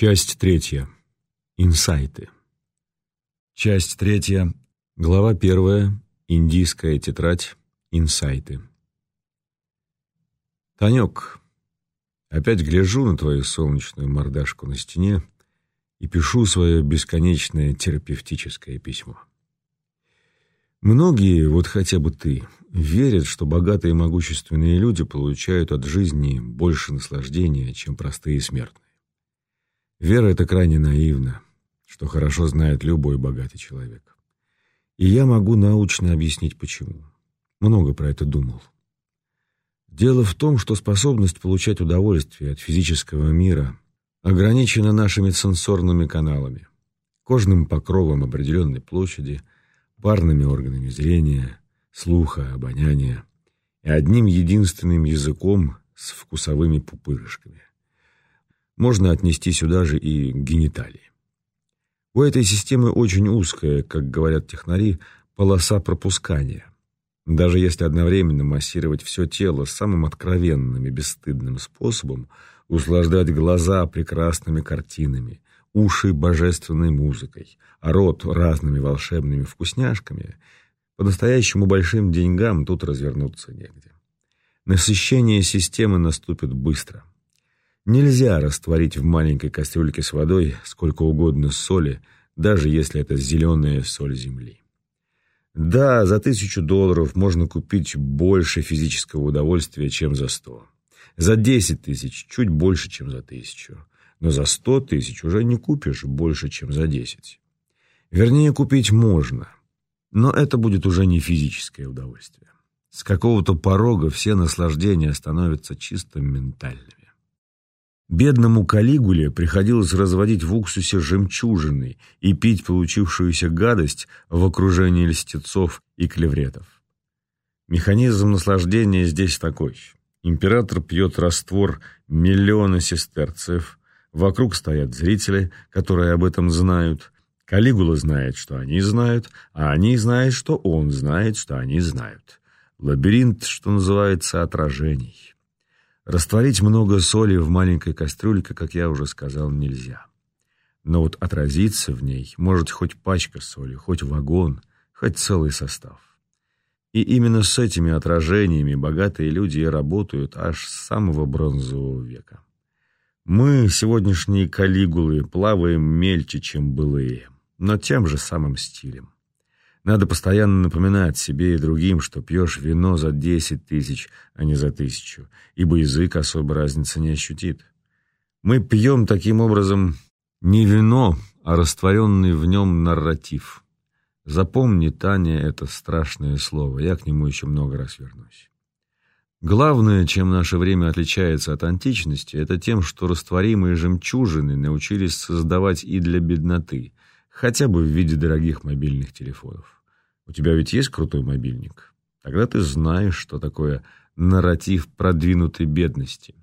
Часть третья. Инсайты. Часть третья. Глава первая. Индийская тетрадь. Инсайты. Танек, опять гляжу на твою солнечную мордашку на стене и пишу свое бесконечное терапевтическое письмо. Многие, вот хотя бы ты, верят, что богатые и могущественные люди получают от жизни больше наслаждения, чем простые смертные. Вера — это крайне наивно, что хорошо знает любой богатый человек. И я могу научно объяснить, почему. Много про это думал. Дело в том, что способность получать удовольствие от физического мира ограничена нашими сенсорными каналами, кожным покровом определенной площади, парными органами зрения, слуха, обоняния и одним единственным языком с вкусовыми пупырышками. Можно отнести сюда же и гениталии. У этой системы очень узкая, как говорят технари, полоса пропускания. Даже если одновременно массировать все тело самым откровенным и бесстыдным способом, услаждать глаза прекрасными картинами, уши божественной музыкой, а рот разными волшебными вкусняшками, по-настоящему большим деньгам тут развернуться негде. Насыщение системы наступит быстро. Нельзя растворить в маленькой кастрюльке с водой сколько угодно соли, даже если это зеленая соль земли. Да, за тысячу долларов можно купить больше физического удовольствия, чем за сто. За десять тысяч чуть больше, чем за тысячу. Но за сто тысяч уже не купишь больше, чем за десять. Вернее, купить можно, но это будет уже не физическое удовольствие. С какого-то порога все наслаждения становятся чисто ментальными. Бедному Калигуле приходилось разводить в уксусе жемчужины и пить получившуюся гадость в окружении льстецов и клевретов. Механизм наслаждения здесь такой. Император пьет раствор миллиона сестерцев, вокруг стоят зрители, которые об этом знают, Калигула знает, что они знают, а они знают, что он знает, что они знают. Лабиринт, что называется, отражений. Растворить много соли в маленькой кастрюльке, как я уже сказал, нельзя. Но вот отразиться в ней может хоть пачка соли, хоть вагон, хоть целый состав. И именно с этими отражениями богатые люди и работают аж с самого бронзового века. Мы, сегодняшние калигулы, плаваем мельче, чем былые, но тем же самым стилем. Надо постоянно напоминать себе и другим, что пьешь вино за десять тысяч, а не за тысячу, ибо язык особо разницы не ощутит. Мы пьем таким образом не вино, а растворенный в нем нарратив. Запомни, Таня, это страшное слово, я к нему еще много раз вернусь. Главное, чем наше время отличается от античности, это тем, что растворимые жемчужины научились создавать и для бедноты, хотя бы в виде дорогих мобильных телефонов. У тебя ведь есть крутой мобильник? Тогда ты знаешь, что такое нарратив продвинутой бедности.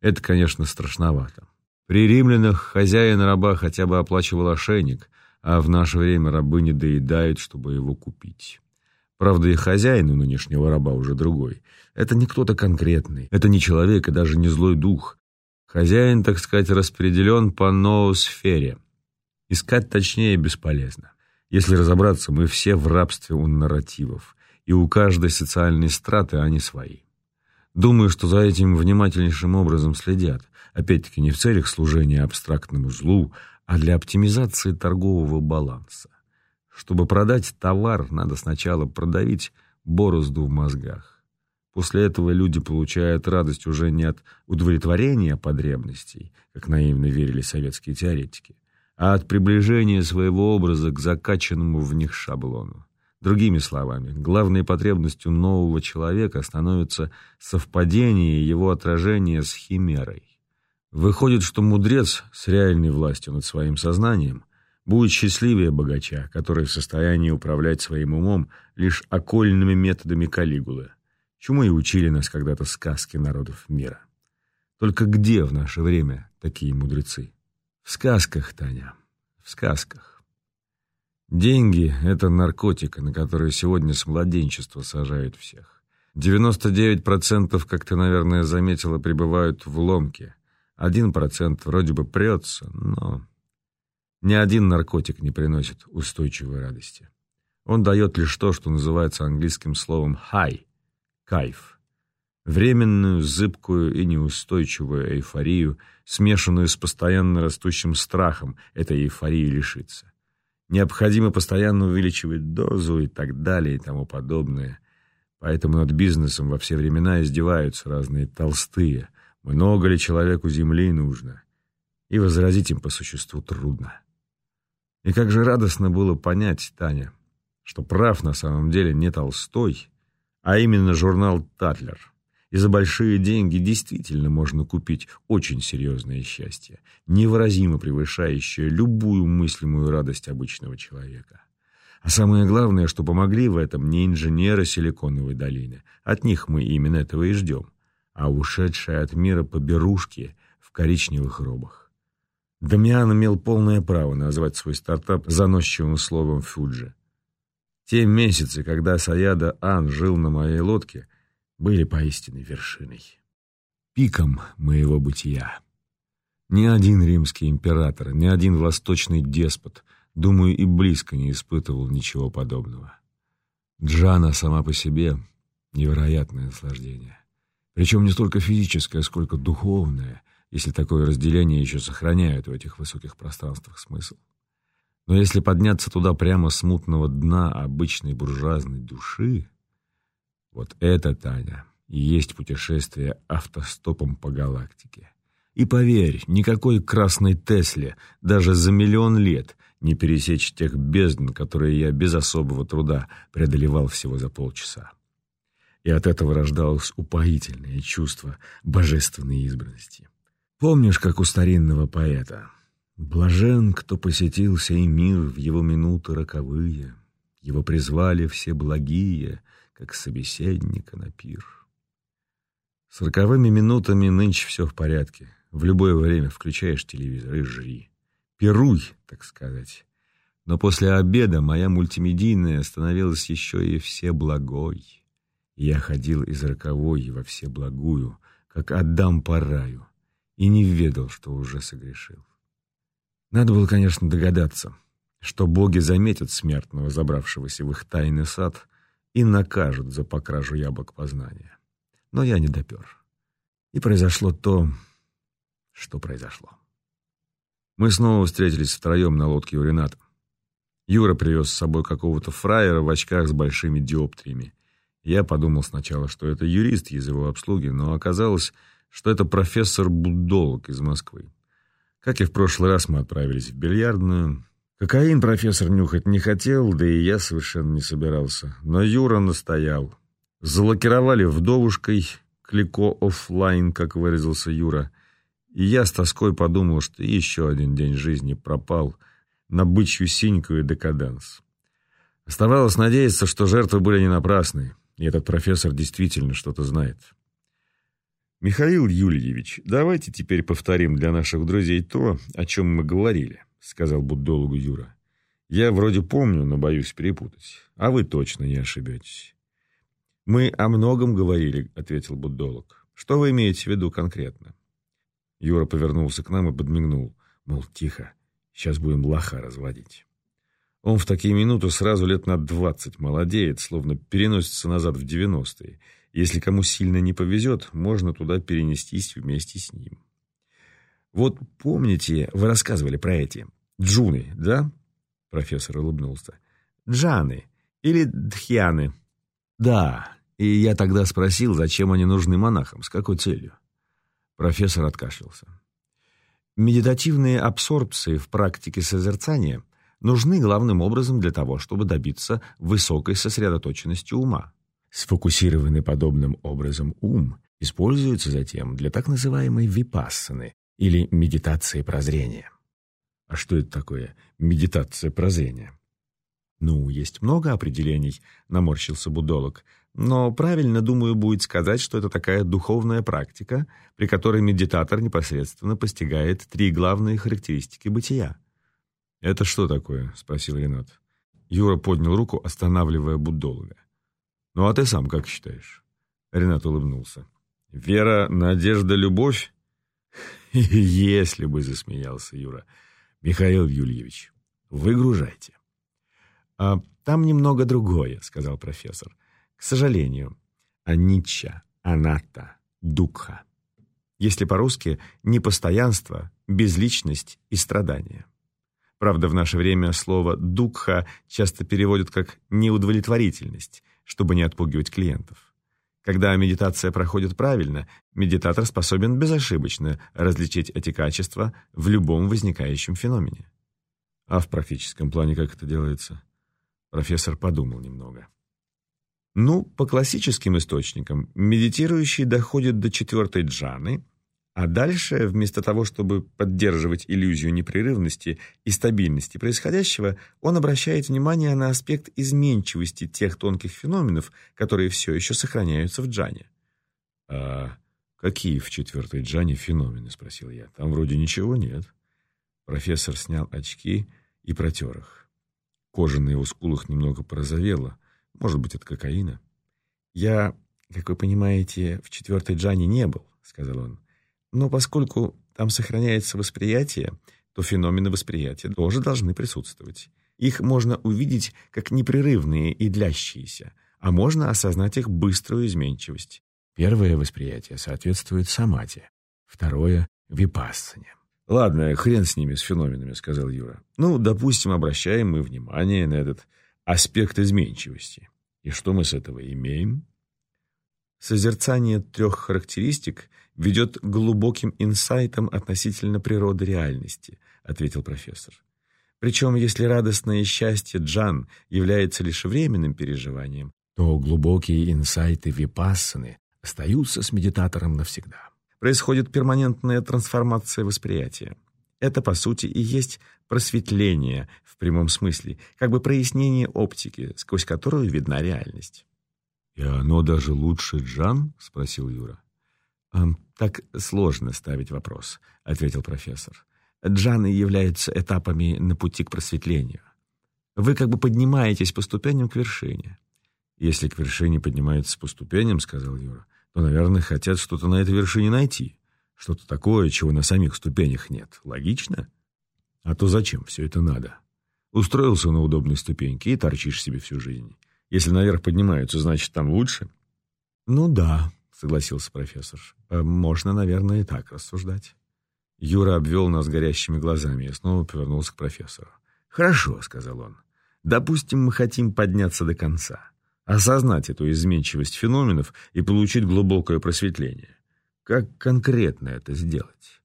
Это, конечно, страшновато. При римлянах хозяин раба хотя бы оплачивал ошейник, а в наше время рабы не доедают, чтобы его купить. Правда, и хозяин у нынешнего раба уже другой. Это не кто-то конкретный, это не человек и даже не злой дух. Хозяин, так сказать, распределен по ноосфере. Искать точнее бесполезно. Если разобраться, мы все в рабстве у нарративов, и у каждой социальной страты они свои. Думаю, что за этим внимательнейшим образом следят, опять-таки не в целях служения абстрактному злу, а для оптимизации торгового баланса. Чтобы продать товар, надо сначала продавить борозду в мозгах. После этого люди получают радость уже не от удовлетворения потребностей, как наивно верили советские теоретики, а от приближения своего образа к закачанному в них шаблону. Другими словами, главной потребностью нового человека становится совпадение его отражения с химерой. Выходит, что мудрец с реальной властью над своим сознанием будет счастливее богача, который в состоянии управлять своим умом лишь окольными методами Калигулы, чему и учили нас когда-то сказки народов мира. Только где в наше время такие мудрецы? В сказках, Таня, в сказках. Деньги — это наркотик, на который сегодня с младенчества сажают всех. 99%, как ты, наверное, заметила, пребывают в ломке, Один процент вроде бы прется, но ни один наркотик не приносит устойчивой радости. Он дает лишь то, что называется английским словом «high» — кайф. Временную, зыбкую и неустойчивую эйфорию, смешанную с постоянно растущим страхом этой эйфории лишиться. Необходимо постоянно увеличивать дозу и так далее и тому подобное. Поэтому над бизнесом во все времена издеваются разные толстые. Много ли человеку земли нужно? И возразить им по существу трудно. И как же радостно было понять, Таня, что прав на самом деле не Толстой, а именно журнал «Татлер». И за большие деньги действительно можно купить очень серьезное счастье, невыразимо превышающее любую мыслимую радость обычного человека. А самое главное, что помогли в этом не инженеры Силиконовой долины. От них мы именно этого и ждем. А ушедшие от мира поберушки в коричневых робах. Дамиан имел полное право назвать свой стартап заносчивым словом «фуджи». Те месяцы, когда Саяда Ан жил на моей лодке, были поистине вершиной. Пиком моего бытия. Ни один римский император, ни один восточный деспот — Думаю, и близко не испытывал ничего подобного. Джана сама по себе — невероятное наслаждение. Причем не столько физическое, сколько духовное, если такое разделение еще сохраняет в этих высоких пространствах смысл. Но если подняться туда прямо с мутного дна обычной буржуазной души, вот это, Таня, и есть путешествие автостопом по галактике. И поверь, никакой красной Тесле даже за миллион лет не пересечь тех бездн, которые я без особого труда преодолевал всего за полчаса. И от этого рождалось упоительное чувство божественной избранности. Помнишь, как у старинного поэта «Блажен, кто посетил сей мир в его минуты роковые, его призвали все благие, как собеседника на пир». С минутами нынче все в порядке. В любое время включаешь телевизор и жри пируй, так сказать. Но после обеда моя мультимедийная становилась еще и всеблагой. Я ходил из роковой во всеблагую, как отдам по раю, и не ведал, что уже согрешил. Надо было, конечно, догадаться, что боги заметят смертного, забравшегося в их тайный сад, и накажут за покражу яблок познания. Но я не допер. И произошло то, что произошло. Мы снова встретились втроем на лодке у Рената. Юра привез с собой какого-то фраера в очках с большими диоптриями. Я подумал сначала, что это юрист из его обслуги, но оказалось, что это профессор Будолог из Москвы. Как и в прошлый раз, мы отправились в бильярдную. Кокаин профессор нюхать не хотел, да и я совершенно не собирался. Но Юра настоял. Залакировали вдовушкой, клико офлайн, как выразился Юра. И я с тоской подумал, что еще один день жизни пропал на бычью синьку и декаданс. Оставалось надеяться, что жертвы были не напрасны, и этот профессор действительно что-то знает. «Михаил Юльевич, давайте теперь повторим для наших друзей то, о чем мы говорили», — сказал буддологу Юра. «Я вроде помню, но боюсь перепутать. А вы точно не ошибетесь». «Мы о многом говорили», — ответил буддолог. «Что вы имеете в виду конкретно?» Юра повернулся к нам и подмигнул. Мол, тихо, сейчас будем лоха разводить. Он в такие минуты сразу лет на двадцать молодеет, словно переносится назад в девяностые. Если кому сильно не повезет, можно туда перенестись вместе с ним. Вот помните, вы рассказывали про эти джуны, да? Профессор улыбнулся. Джаны или дхьяны. Да, и я тогда спросил, зачем они нужны монахам, с какой целью. Профессор откашлялся. Медитативные абсорбции в практике созерцания нужны главным образом для того, чтобы добиться высокой сосредоточенности ума. Сфокусированный подобным образом ум используется затем для так называемой випассаны или медитации прозрения. А что это такое медитация прозрения? Ну, есть много определений, наморщился будолог, но правильно, думаю, будет сказать, что это такая духовная практика, при которой медитатор непосредственно постигает три главные характеристики бытия. «Это что такое?» — спросил Ренат. Юра поднял руку, останавливая буддолога. «Ну а ты сам как считаешь?» Ренат улыбнулся. «Вера, надежда, любовь?» Если бы, засмеялся Юра. Михаил Юльевич, выгружайте. А там немного другое, сказал профессор. К сожалению, анича, аната, дукха. Если по-русски, непостоянство, безличность и страдание. Правда, в наше время слово «дукха» часто переводят как «неудовлетворительность», чтобы не отпугивать клиентов. Когда медитация проходит правильно, медитатор способен безошибочно различить эти качества в любом возникающем феномене. А в практическом плане как это делается? Профессор подумал немного. Ну, по классическим источникам, медитирующий доходит до четвертой джаны – а дальше, вместо того, чтобы поддерживать иллюзию непрерывности и стабильности происходящего, он обращает внимание на аспект изменчивости тех тонких феноменов, которые все еще сохраняются в джане. «А какие в четвертой джане феномены?» — спросил я. «Там вроде ничего нет». Профессор снял очки и протер их. Кожа на его скулах немного порозовела. Может быть, от кокаина. «Я, как вы понимаете, в четвертой джане не был», — сказал он. Но поскольку там сохраняется восприятие, то феномены восприятия тоже должны присутствовать. Их можно увидеть как непрерывные и длящиеся, а можно осознать их быструю изменчивость. Первое восприятие соответствует самате, второе — випассане. «Ладно, хрен с ними, с феноменами», — сказал Юра. «Ну, допустим, обращаем мы внимание на этот аспект изменчивости. И что мы с этого имеем?» Созерцание трех характеристик ведет к глубоким инсайтам относительно природы реальности, ответил профессор. Причем, если радостное счастье джан является лишь временным переживанием, то глубокие инсайты випассаны остаются с медитатором навсегда. Происходит перманентная трансформация восприятия. Это, по сути, и есть просветление в прямом смысле, как бы прояснение оптики, сквозь которую видна реальность. «И оно даже лучше Джан?» — спросил Юра. «Так сложно ставить вопрос», — ответил профессор. «Джаны являются этапами на пути к просветлению. Вы как бы поднимаетесь по ступеням к вершине». «Если к вершине поднимаются по ступеням, — сказал Юра, — то, наверное, хотят что-то на этой вершине найти. Что-то такое, чего на самих ступенях нет. Логично? А то зачем все это надо? Устроился на удобной ступеньке и торчишь себе всю жизнь. Если наверх поднимаются, значит, там лучше? Ну да, согласился профессор. Э, можно, наверное, и так рассуждать. Юра обвел нас горящими глазами и снова повернулся к профессору. «Хорошо», — сказал он. «Допустим, мы хотим подняться до конца, осознать эту изменчивость феноменов и получить глубокое просветление. Как конкретно это сделать?»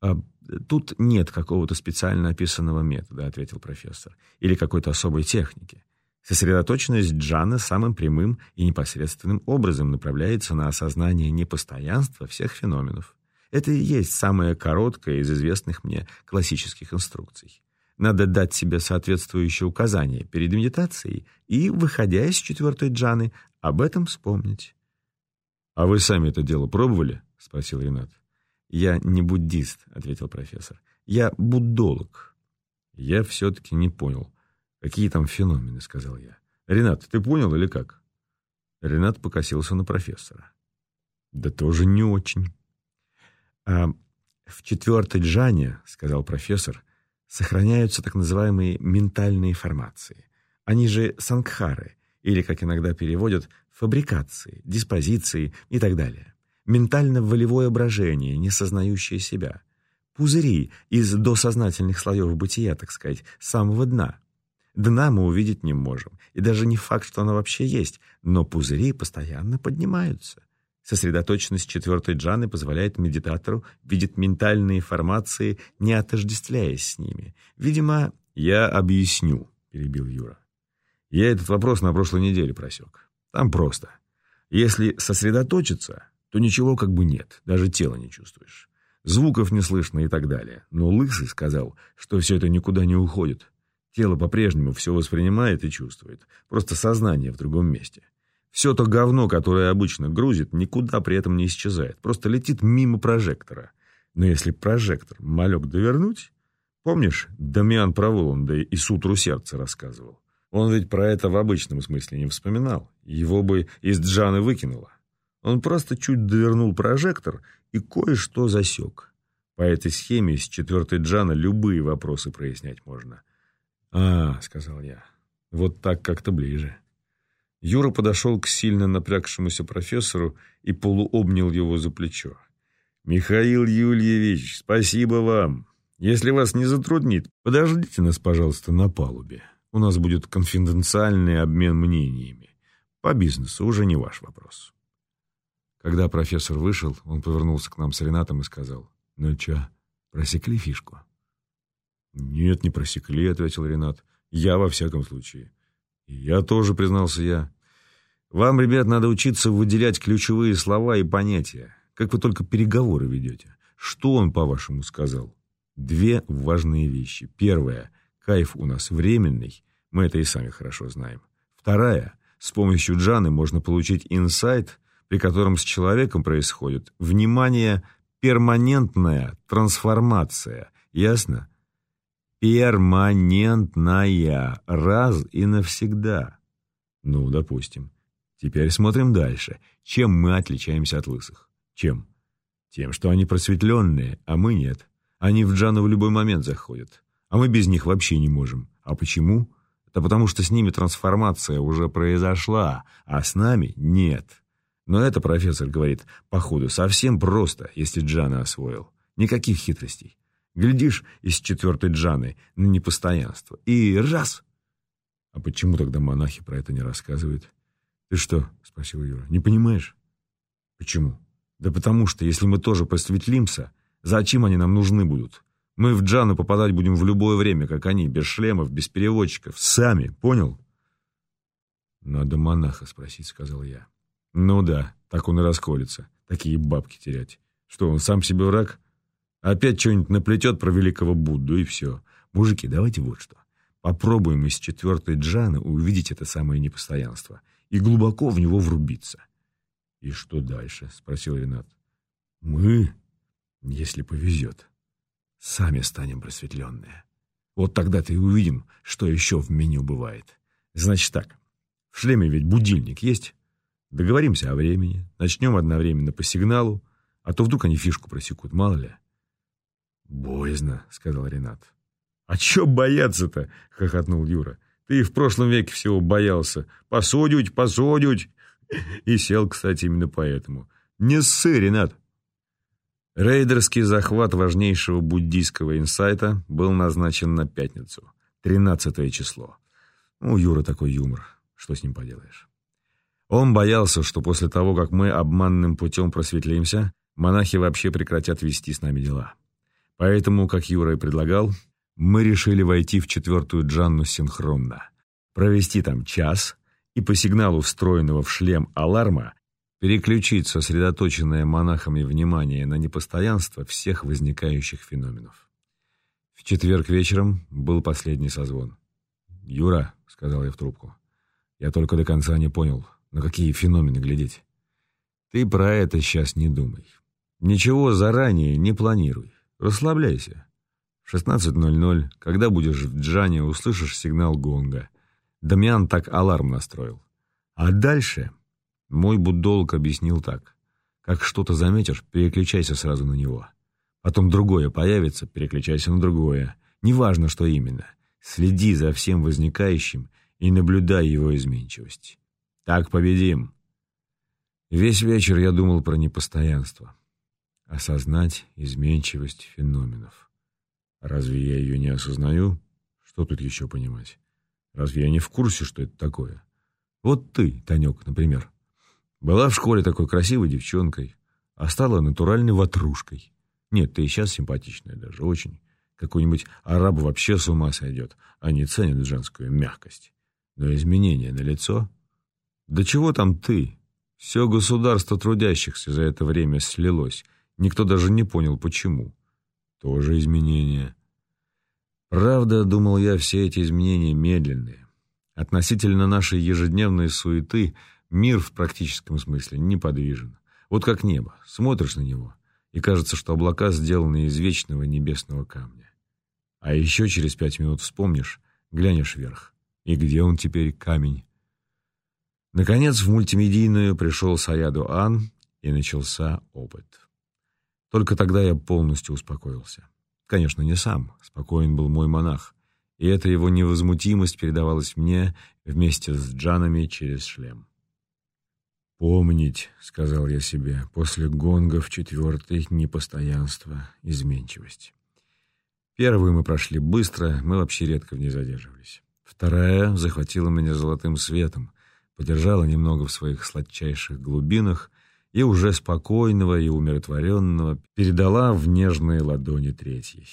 а, «Тут нет какого-то специально описанного метода», — ответил профессор, «или какой-то особой техники. Сосредоточенность Джана самым прямым и непосредственным образом направляется на осознание непостоянства всех феноменов. Это и есть самое короткое из известных мне классических инструкций. Надо дать себе соответствующее указание перед медитацией и, выходя из четвертой джаны, об этом вспомнить. «А вы сами это дело пробовали?» — спросил Ренат. «Я не буддист», — ответил профессор. «Я буддолог». Я все-таки не понял, «Какие там феномены?» — сказал я. «Ренат, ты понял или как?» Ренат покосился на профессора. «Да тоже не очень». «А в четвертой джане, — сказал профессор, — сохраняются так называемые ментальные формации. Они же сангхары, или, как иногда переводят, фабрикации, диспозиции и так далее. Ментально-волевое брожение, не сознающее себя. Пузыри из досознательных слоев бытия, так сказать, самого дна. Дна мы увидеть не можем, и даже не факт, что оно вообще есть, но пузыри постоянно поднимаются. Сосредоточенность четвертой джаны позволяет медитатору видеть ментальные формации, не отождествляясь с ними. Видимо, «Я объясню», — перебил Юра. «Я этот вопрос на прошлой неделе просек. Там просто. Если сосредоточиться, то ничего как бы нет, даже тело не чувствуешь. Звуков не слышно и так далее. Но Лысый сказал, что все это никуда не уходит. Тело по-прежнему все воспринимает и чувствует, просто сознание в другом месте. Все то говно, которое обычно грузит, никуда при этом не исчезает, просто летит мимо прожектора. Но если прожектор малек довернуть... Помнишь, Дамиан про Воланда и сутру сердца рассказывал? Он ведь про это в обычном смысле не вспоминал. Его бы из Джаны выкинуло. Он просто чуть довернул прожектор и кое-что засек. По этой схеме с четвертой Джана любые вопросы прояснять можно. «А, — сказал я, — вот так как-то ближе». Юра подошел к сильно напрягшемуся профессору и полуобнял его за плечо. «Михаил Юльевич, спасибо вам. Если вас не затруднит, подождите нас, пожалуйста, на палубе. У нас будет конфиденциальный обмен мнениями. По бизнесу уже не ваш вопрос». Когда профессор вышел, он повернулся к нам с Ренатом и сказал, «Ну чё, просекли фишку?» «Нет, не просекли», — ответил Ренат. «Я во всяком случае». «Я тоже», — признался я. «Вам, ребят, надо учиться выделять ключевые слова и понятия. Как вы только переговоры ведете. Что он, по-вашему, сказал?» Две важные вещи. Первая — кайф у нас временный, мы это и сами хорошо знаем. Вторая — с помощью джаны можно получить инсайт, при котором с человеком происходит, внимание, перманентная трансформация. Ясно? Перманентная. Раз и навсегда. Ну, допустим. Теперь смотрим дальше. Чем мы отличаемся от лысых? Чем? Тем, что они просветленные, а мы нет. Они в Джану в любой момент заходят. А мы без них вообще не можем. А почему? Это потому, что с ними трансформация уже произошла, а с нами нет. Но это, профессор говорит, походу, совсем просто, если Джана освоил. Никаких хитростей. Глядишь из четвертой джаны на непостоянство. И раз! А почему тогда монахи про это не рассказывают? Ты что? — спросил Юра. Не понимаешь? Почему? Да потому что, если мы тоже просветлимся, зачем они нам нужны будут? Мы в джану попадать будем в любое время, как они, без шлемов, без переводчиков. Сами, понял? Надо монаха спросить, — сказал я. Ну да, так он и расколется. Такие бабки терять. Что, он сам себе враг? Опять что-нибудь наплетет про великого Будду, и все. Мужики, давайте вот что. Попробуем из четвертой джаны увидеть это самое непостоянство и глубоко в него врубиться. «И что дальше?» — спросил Ренат. «Мы, если повезет, сами станем просветленные. Вот тогда-то и увидим, что еще в меню бывает. Значит так, в шлеме ведь будильник есть. Договоримся о времени, начнем одновременно по сигналу, а то вдруг они фишку просекут, мало ли». «Боязно», — сказал Ренат. «А чё бояться-то?» — хохотнул Юра. «Ты в прошлом веке всего боялся. Посудить, посудить!» И сел, кстати, именно поэтому. «Не ссы, Ренат!» Рейдерский захват важнейшего буддийского инсайта был назначен на пятницу, тринадцатое число. У Юра такой юмор, что с ним поделаешь. Он боялся, что после того, как мы обманным путем просветлимся, монахи вообще прекратят вести с нами дела. Поэтому, как Юра и предлагал, мы решили войти в четвертую джанну синхронно, провести там час и по сигналу встроенного в шлем аларма переключить сосредоточенное монахами внимание на непостоянство всех возникающих феноменов. В четверг вечером был последний созвон. «Юра», — сказал я в трубку, — «я только до конца не понял, на какие феномены глядеть. Ты про это сейчас не думай. Ничего заранее не планируй. Расслабляйся. В 16.00, когда будешь в Джане, услышишь сигнал гонга. Дамиан так аларм настроил. А дальше мой буддолог объяснил так. Как что-то заметишь, переключайся сразу на него. Потом другое появится, переключайся на другое. Неважно, что именно. Следи за всем возникающим и наблюдай его изменчивость. Так победим. Весь вечер я думал про непостоянство осознать изменчивость феноменов. Разве я ее не осознаю? Что тут еще понимать? Разве я не в курсе, что это такое? Вот ты, Танек, например, была в школе такой красивой девчонкой, а стала натуральной ватрушкой. Нет, ты и сейчас симпатичная даже, очень. Какой-нибудь араб вообще с ума сойдет, а не ценит женскую мягкость. Но изменения на лицо? Да чего там ты? Все государство трудящихся за это время слилось, Никто даже не понял, почему. Тоже изменения. Правда, думал я, все эти изменения медленные. Относительно нашей ежедневной суеты мир в практическом смысле неподвижен. Вот как небо. Смотришь на него, и кажется, что облака сделаны из вечного небесного камня. А еще через пять минут вспомнишь, глянешь вверх. И где он теперь, камень? Наконец в мультимедийную пришел Саяду Ан, и начался опыт. Только тогда я полностью успокоился. Конечно, не сам, спокоен был мой монах, и эта его невозмутимость передавалась мне вместе с джанами через шлем. «Помнить», — сказал я себе, — «после гонгов четвертый непостоянство, изменчивость». Первую мы прошли быстро, мы вообще редко в ней задерживались. Вторая захватила меня золотым светом, подержала немного в своих сладчайших глубинах и уже спокойного и умиротворенного передала в нежные ладони третьей.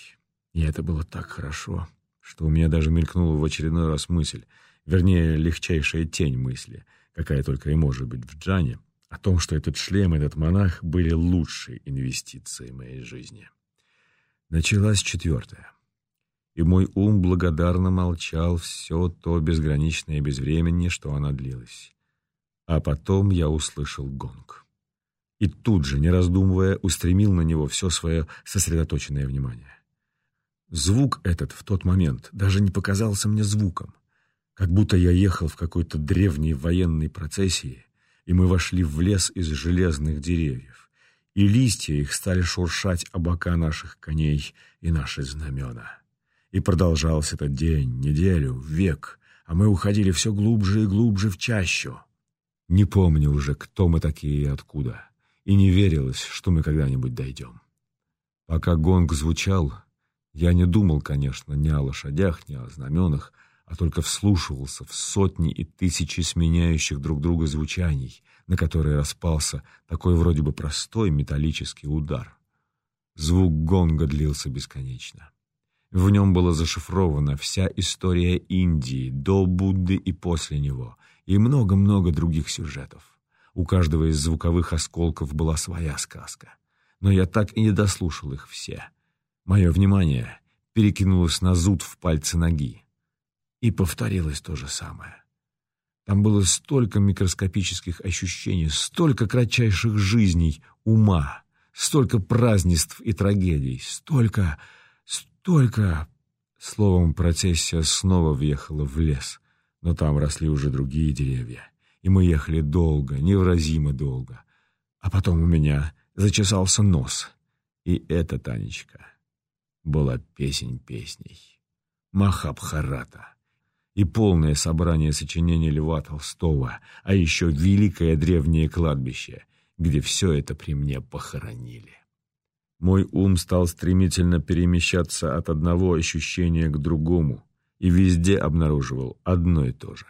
И это было так хорошо, что у меня даже мелькнула в очередной раз мысль, вернее, легчайшая тень мысли, какая только и может быть в Джане, о том, что этот шлем, этот монах были лучшей инвестицией моей жизни. Началась четвертая. И мой ум благодарно молчал все то безграничное безвременье, что она длилась. А потом я услышал гонг. И тут же, не раздумывая, устремил на него все свое сосредоточенное внимание. Звук этот в тот момент даже не показался мне звуком, как будто я ехал в какой-то древней военной процессии, и мы вошли в лес из железных деревьев и листья их стали шуршать о бока наших коней и наши знамена. И продолжался этот день, неделю, век, а мы уходили все глубже и глубже в чащу. Не помню уже, кто мы такие и откуда, и не верилось, что мы когда-нибудь дойдем. Пока гонг звучал, я не думал, конечно, ни о лошадях, ни о знаменах, а только вслушивался в сотни и тысячи сменяющих друг друга звучаний, на которые распался такой вроде бы простой металлический удар. Звук гонга длился бесконечно. В нем была зашифрована вся история Индии до Будды и после него, и много-много других сюжетов. У каждого из звуковых осколков была своя сказка. Но я так и не дослушал их все. Мое внимание перекинулось на зуд в пальцы ноги. И повторилось то же самое. Там было столько микроскопических ощущений, столько кратчайших жизней, ума, столько празднеств и трагедий, столько, столько... Словом, процессия снова въехала в лес, но там росли уже другие деревья, и мы ехали долго, невразимо долго. А потом у меня зачесался нос, и эта, Танечка, была песень песней. Махабхарата и полное собрание сочинений Льва Толстого, а еще великое древнее кладбище, где все это при мне похоронили. Мой ум стал стремительно перемещаться от одного ощущения к другому и везде обнаруживал одно и то же.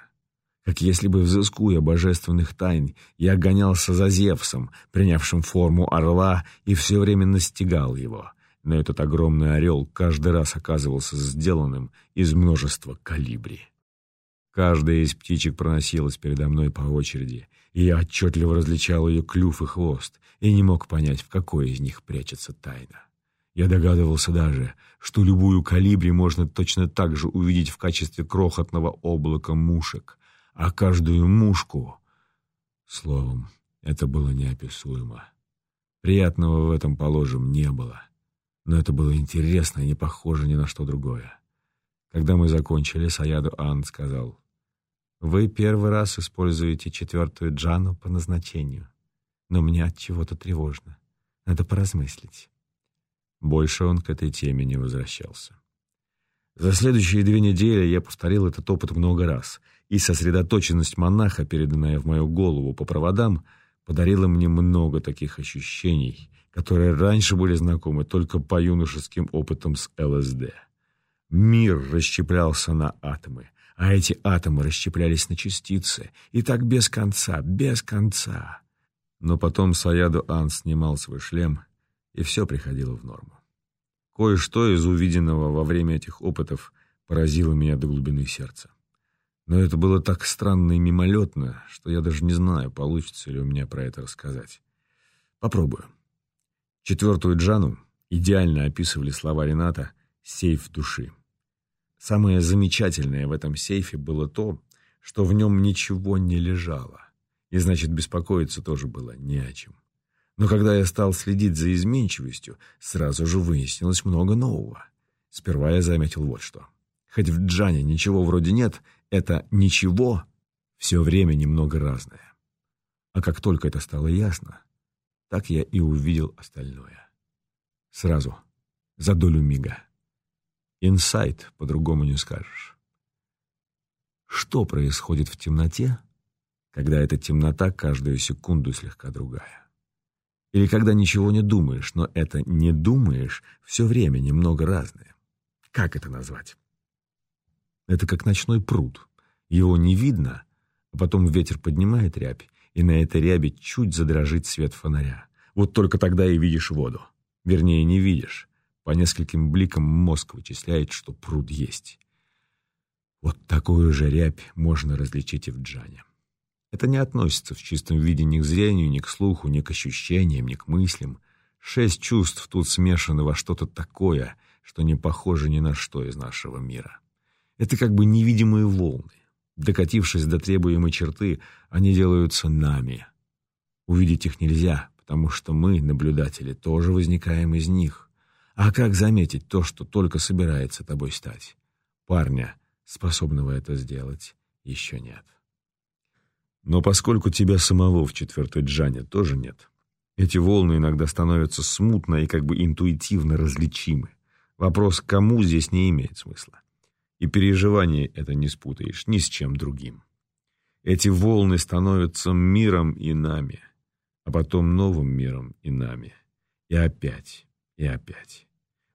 Как если бы, взыскуя божественных тайн, я гонялся за Зевсом, принявшим форму орла, и все время настигал его. Но этот огромный орел каждый раз оказывался сделанным из множества калибри. Каждая из птичек проносилась передо мной по очереди, и я отчетливо различал ее клюв и хвост, и не мог понять, в какой из них прячется тайна. Я догадывался даже, что любую калибри можно точно так же увидеть в качестве крохотного облака мушек, а каждую мушку... Словом, это было неописуемо. Приятного в этом, положим, не было. Но это было интересно и не похоже ни на что другое. Когда мы закончили, Саяду Ан сказал, «Вы первый раз используете четвертую джану по назначению, но мне от чего-то тревожно. Надо поразмыслить». Больше он к этой теме не возвращался. За следующие две недели я повторил этот опыт много раз, и сосредоточенность монаха, переданная в мою голову по проводам, подарила мне много таких ощущений, которые раньше были знакомы только по юношеским опытам с ЛСД. Мир расщеплялся на атомы, а эти атомы расщеплялись на частицы, и так без конца, без конца. Но потом Саяду Ан снимал свой шлем, и все приходило в норму. Кое-что из увиденного во время этих опытов поразило меня до глубины сердца. Но это было так странно и мимолетно, что я даже не знаю, получится ли у меня про это рассказать. Попробую. Четвертую Джану идеально описывали слова Рената «сейф души». Самое замечательное в этом сейфе было то, что в нем ничего не лежало, и значит беспокоиться тоже было не о чем. Но когда я стал следить за изменчивостью, сразу же выяснилось много нового. Сперва я заметил вот что. Хоть в Джане ничего вроде нет, это «ничего» все время немного разное. А как только это стало ясно, так я и увидел остальное. Сразу, за долю мига. Инсайт, по-другому не скажешь. Что происходит в темноте, когда эта темнота каждую секунду слегка другая? Или когда ничего не думаешь, но это «не думаешь» все время немного разное. Как это назвать? Это как ночной пруд. Его не видно, а потом ветер поднимает рябь, и на этой рябе чуть задрожит свет фонаря. Вот только тогда и видишь воду. Вернее, не видишь. По нескольким бликам мозг вычисляет, что пруд есть. Вот такую же рябь можно различить и в джане. Это не относится в чистом виде ни к зрению, ни к слуху, ни к ощущениям, ни к мыслям. Шесть чувств тут смешаны во что-то такое, что не похоже ни на что из нашего мира. Это как бы невидимые волны. Докатившись до требуемой черты, они делаются нами. Увидеть их нельзя, потому что мы, наблюдатели, тоже возникаем из них. А как заметить то, что только собирается тобой стать? Парня, способного это сделать, еще нет. Но поскольку тебя самого в четвертой джане тоже нет, эти волны иногда становятся смутно и как бы интуитивно различимы. Вопрос «кому» здесь не имеет смысла. И переживание это не спутаешь ни с чем другим. Эти волны становятся миром и нами, а потом новым миром и нами. И опять, и опять.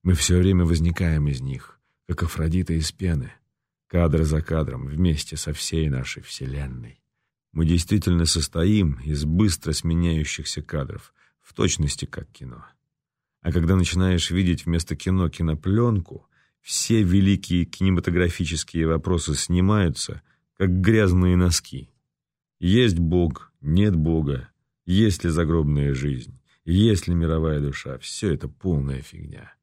Мы все время возникаем из них, как Афродита из пены, кадр за кадром, вместе со всей нашей Вселенной. Мы действительно состоим из быстро сменяющихся кадров, в точности как кино. А когда начинаешь видеть вместо кино кинопленку, все великие кинематографические вопросы снимаются, как грязные носки. Есть Бог, нет Бога, есть ли загробная жизнь, есть ли мировая душа, все это полная фигня.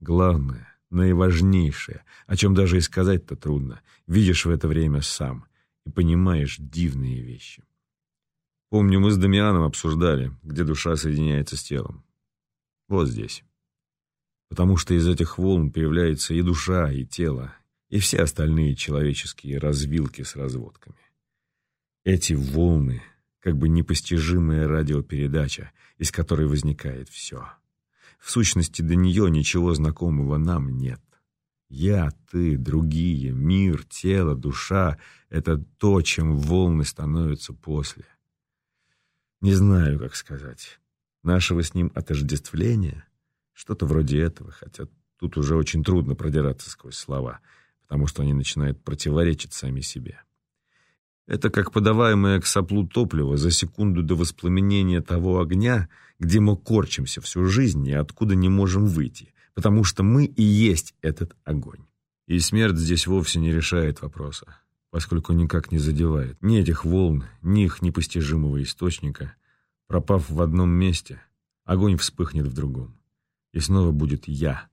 Главное, наиважнейшее, о чем даже и сказать-то трудно, видишь в это время сам – и понимаешь дивные вещи. Помню, мы с Дамианом обсуждали, где душа соединяется с телом. Вот здесь. Потому что из этих волн появляется и душа, и тело, и все остальные человеческие развилки с разводками. Эти волны — как бы непостижимая радиопередача, из которой возникает все. В сущности, до нее ничего знакомого нам нет. Я, ты, другие, мир, тело, душа — это то, чем волны становятся после. Не знаю, как сказать. Нашего с ним отождествления? Что-то вроде этого, хотя тут уже очень трудно продираться сквозь слова, потому что они начинают противоречить сами себе. Это как подаваемое к соплу топливо за секунду до воспламенения того огня, где мы корчимся всю жизнь и откуда не можем выйти, потому что мы и есть этот огонь. И смерть здесь вовсе не решает вопроса, поскольку никак не задевает ни этих волн, ни их непостижимого источника. Пропав в одном месте, огонь вспыхнет в другом. И снова будет «я»,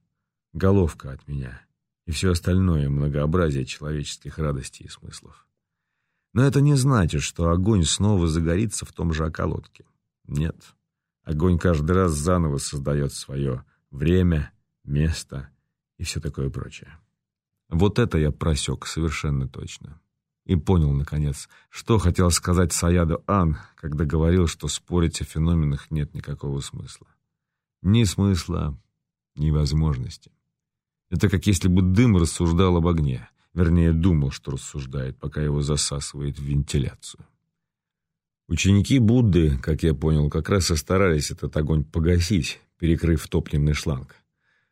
головка от меня, и все остальное многообразие человеческих радостей и смыслов. Но это не значит, что огонь снова загорится в том же околотке. Нет. Огонь каждый раз заново создает свое время, место и все такое прочее. Вот это я просек совершенно точно. И понял, наконец, что хотел сказать Саяду Ан, когда говорил, что спорить о феноменах нет никакого смысла. Ни смысла, ни возможности. Это как если бы дым рассуждал об огне. Вернее, думал, что рассуждает, пока его засасывает в вентиляцию. Ученики Будды, как я понял, как раз и старались этот огонь погасить, перекрыв топливный шланг.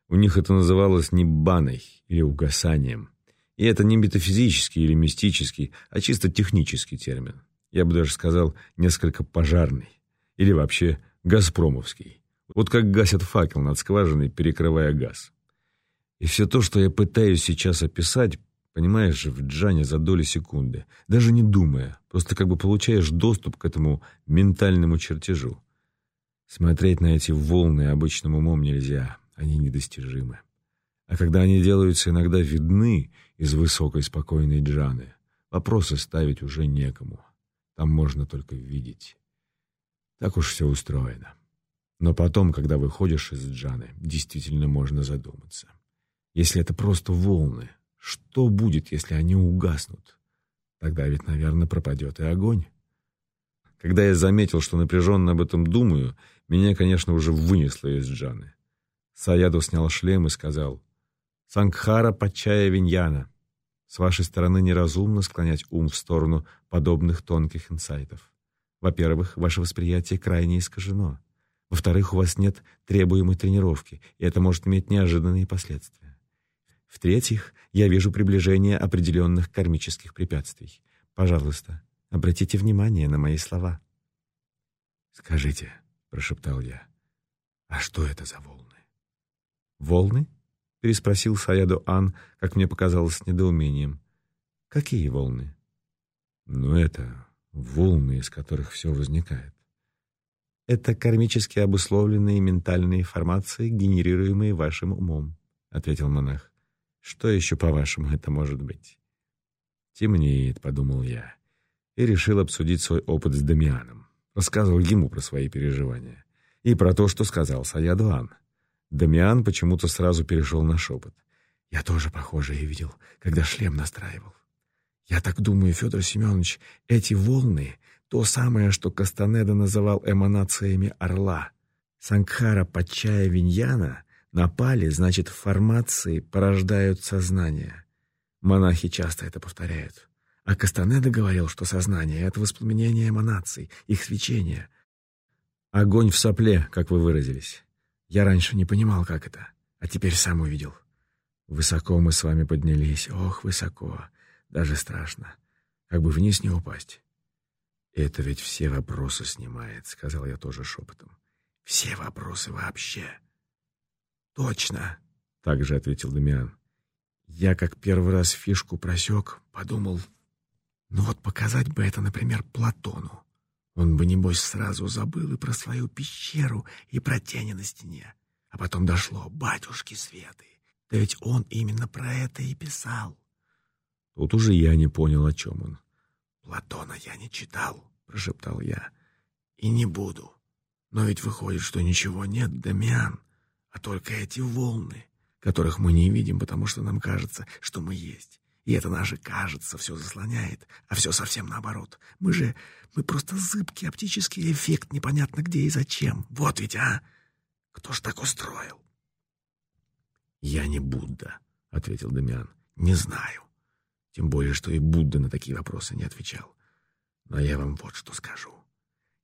У них это называлось ниббаной или угасанием. И это не метафизический или мистический, а чисто технический термин. Я бы даже сказал, несколько пожарный. Или вообще газпромовский. Вот как гасят факел над скважиной, перекрывая газ. И все то, что я пытаюсь сейчас описать, понимаешь же, в джане за доли секунды, даже не думая, просто как бы получаешь доступ к этому ментальному чертежу. Смотреть на эти волны обычным умом нельзя они недостижимы. А когда они делаются иногда видны из высокой спокойной джаны, вопросы ставить уже некому. Там можно только видеть. Так уж все устроено. Но потом, когда выходишь из джаны, действительно можно задуматься. Если это просто волны, что будет, если они угаснут? Тогда ведь, наверное, пропадет и огонь. Когда я заметил, что напряженно об этом думаю, меня, конечно, уже вынесло из джаны. Саяду снял шлем и сказал, «Сангхара Пачая Виньяна, с вашей стороны неразумно склонять ум в сторону подобных тонких инсайтов. Во-первых, ваше восприятие крайне искажено. Во-вторых, у вас нет требуемой тренировки, и это может иметь неожиданные последствия. В-третьих, я вижу приближение определенных кармических препятствий. Пожалуйста, обратите внимание на мои слова. «Скажите», — прошептал я, — «а что это за волны?» «Волны?» — переспросил Саяду Ан, как мне показалось, с недоумением. «Какие волны?» «Ну, это волны, из которых все возникает». «Это кармически обусловленные ментальные формации, генерируемые вашим умом», — ответил монах. «Что еще, по-вашему, это может быть?» «Темнеет», — подумал я, и решил обсудить свой опыт с Дамианом. Рассказывал ему про свои переживания. И про то, что сказал Саяду Ан. Дамиан почему-то сразу перешел на шепот. «Я тоже похожее видел, когда шлем настраивал. Я так думаю, Федор Семенович, эти волны — то самое, что Кастанеда называл эманациями орла. Сангхара Пачая Виньяна напали, значит, формации порождают сознание. Монахи часто это повторяют. А Кастанеда говорил, что сознание — это воспламенение эманаций, их свечение. Огонь в сопле, как вы выразились. Я раньше не понимал, как это, а теперь сам увидел. Высоко мы с вами поднялись, ох, высоко, даже страшно. Как бы вниз не упасть. «Это ведь все вопросы снимает», — сказал я тоже шепотом. «Все вопросы вообще». «Точно», — также ответил Дамиан. «Я как первый раз фишку просек, подумал, ну вот показать бы это, например, Платону. Он бы, небось, сразу забыл и про свою пещеру, и про тени на стене. А потом дошло, батюшки Светы, да ведь он именно про это и писал. Тут уже я не понял, о чем он. «Платона я не читал», — прошептал я, — «и не буду. Но ведь выходит, что ничего нет, Дамиан, а только эти волны, которых мы не видим, потому что нам кажется, что мы есть. И это наше кажется все заслоняет, а все совсем наоборот. Мы же... Мы просто зыбкий оптический эффект непонятно где и зачем. Вот ведь, а? Кто ж так устроил? «Я не Будда», — ответил Дамиан. «Не знаю. Тем более, что и Будда на такие вопросы не отвечал. Но я вам вот что скажу.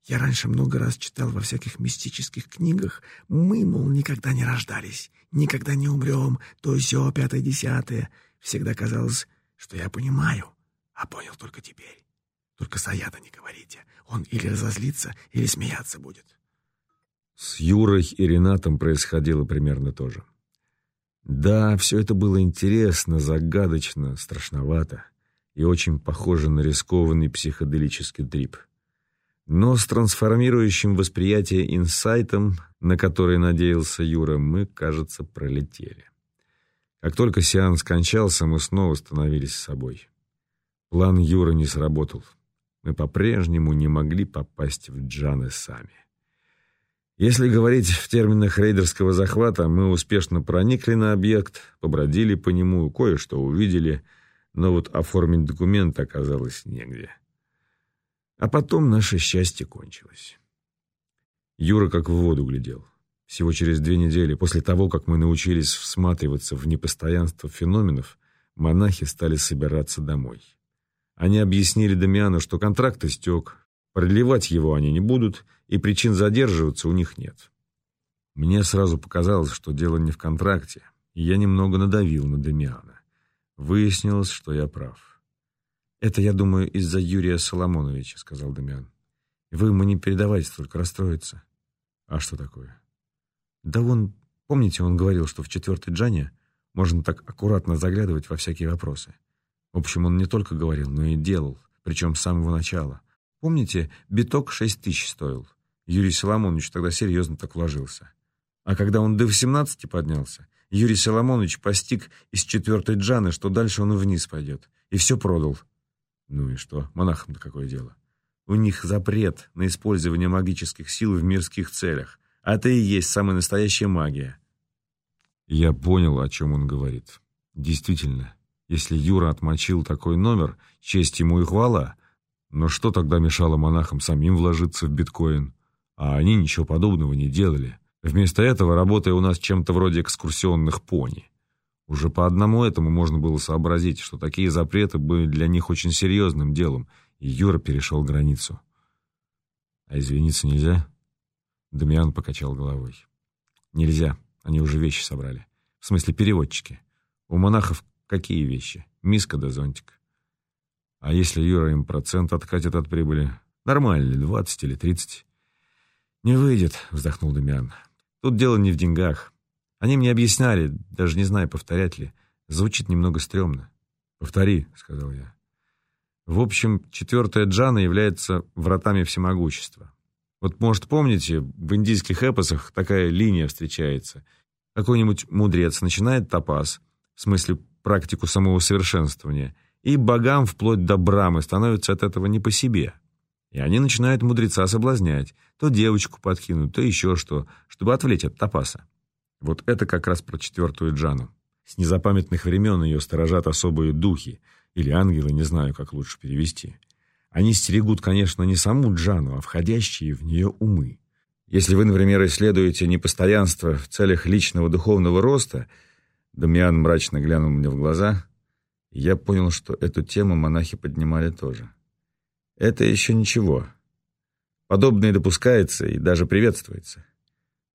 Я раньше много раз читал во всяких мистических книгах. Мы, мол, никогда не рождались, никогда не умрем, то все пятое-десятое. Всегда казалось, что я понимаю, а понял только теперь. Только Саяда не говорите. Он или разозлится, или смеяться будет. С Юрой и Ренатом происходило примерно то же. Да, все это было интересно, загадочно, страшновато и очень похоже на рискованный психоделический трип. Но с трансформирующим восприятие инсайтом, на который надеялся Юра, мы, кажется, пролетели. Как только сеанс кончался, мы снова становились собой. План Юры не сработал. Мы по-прежнему не могли попасть в Джаны сами. Если говорить в терминах рейдерского захвата, мы успешно проникли на объект, побродили по нему, кое-что увидели, но вот оформить документ оказалось негде. А потом наше счастье кончилось. Юра как в воду глядел. Всего через две недели после того, как мы научились всматриваться в непостоянство феноменов, монахи стали собираться домой. Они объяснили Дамиану, что контракт истек, продлевать его они не будут, и причин задерживаться у них нет. Мне сразу показалось, что дело не в контракте, и я немного надавил на Дамиана. Выяснилось, что я прав. «Это, я думаю, из-за Юрия Соломоновича», — сказал Дамиан. «Вы ему не передавайте, только расстроится». «А что такое?» Да он, помните, он говорил, что в четвертой джане можно так аккуратно заглядывать во всякие вопросы. В общем, он не только говорил, но и делал, причем с самого начала. Помните, биток шесть тысяч стоил? Юрий Соломонович тогда серьезно так вложился. А когда он до 18 поднялся, Юрий Соломонович постиг из четвертой джаны, что дальше он вниз пойдет, и все продал. Ну и что, монахам-то какое дело? У них запрет на использование магических сил в мирских целях, а это и есть самая настоящая магия. Я понял, о чем он говорит. Действительно, если Юра отмочил такой номер, честь ему и хвала. Но что тогда мешало монахам самим вложиться в биткоин? А они ничего подобного не делали. Вместо этого работая у нас чем-то вроде экскурсионных пони. Уже по одному этому можно было сообразить, что такие запреты были для них очень серьезным делом, и Юра перешел границу. «А извиниться нельзя?» Дамиан покачал головой. «Нельзя. Они уже вещи собрали. В смысле, переводчики. У монахов какие вещи? Миска да зонтик. А если Юра им процент откатит от прибыли? Нормально, двадцать или тридцать?» «Не выйдет», — вздохнул Дамиан. «Тут дело не в деньгах. Они мне объясняли, даже не знаю, повторять ли. Звучит немного стрёмно. «Повтори», — сказал я. В общем, четвертая джана является вратами всемогущества. Вот, может, помните, в индийских эпосах такая линия встречается. Какой-нибудь мудрец начинает тапас, в смысле практику самого совершенствования, и богам вплоть до брамы становится от этого не по себе. И они начинают мудреца соблазнять, то девочку подкинуть, то еще что, чтобы отвлечь от тапаса. Вот это как раз про четвертую Джану. С незапамятных времен ее сторожат особые духи, или ангелы, не знаю, как лучше перевести. Они стерегут, конечно, не саму Джану, а входящие в нее умы. Если вы, например, исследуете непостоянство в целях личного духовного роста, Дамиан мрачно глянул мне в глаза, я понял, что эту тему монахи поднимали тоже. Это еще ничего. Подобное допускается и даже приветствуется.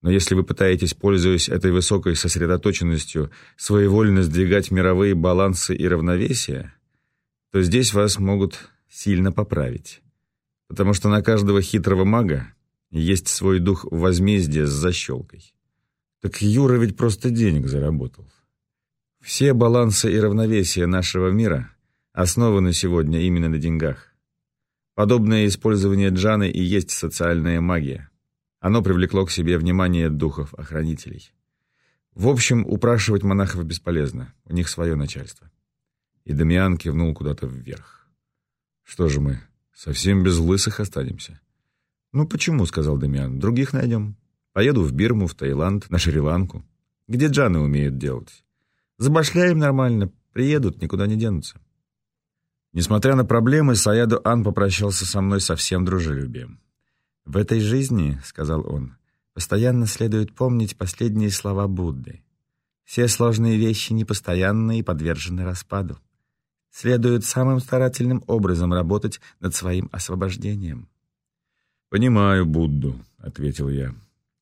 Но если вы пытаетесь, пользуясь этой высокой сосредоточенностью, своевольно сдвигать мировые балансы и равновесия, то здесь вас могут сильно поправить. Потому что на каждого хитрого мага есть свой дух возмездия с защелкой. Так Юра ведь просто денег заработал. Все балансы и равновесия нашего мира основаны сегодня именно на деньгах. Подобное использование джаны и есть социальная магия. Оно привлекло к себе внимание духов-охранителей. В общем, упрашивать монахов бесполезно, у них свое начальство. И Дамиан кивнул куда-то вверх. «Что же мы, совсем без лысых останемся?» «Ну почему?» — сказал Дамиан. «Других найдем. Поеду в Бирму, в Таиланд, на Шри-Ланку. Где джаны умеют делать. Забашляем нормально, приедут, никуда не денутся». Несмотря на проблемы, Саяду Ан попрощался со мной со всем дружелюбием. «В этой жизни, — сказал он, — постоянно следует помнить последние слова Будды. Все сложные вещи непостоянны и подвержены распаду. Следует самым старательным образом работать над своим освобождением». «Понимаю Будду», — ответил я.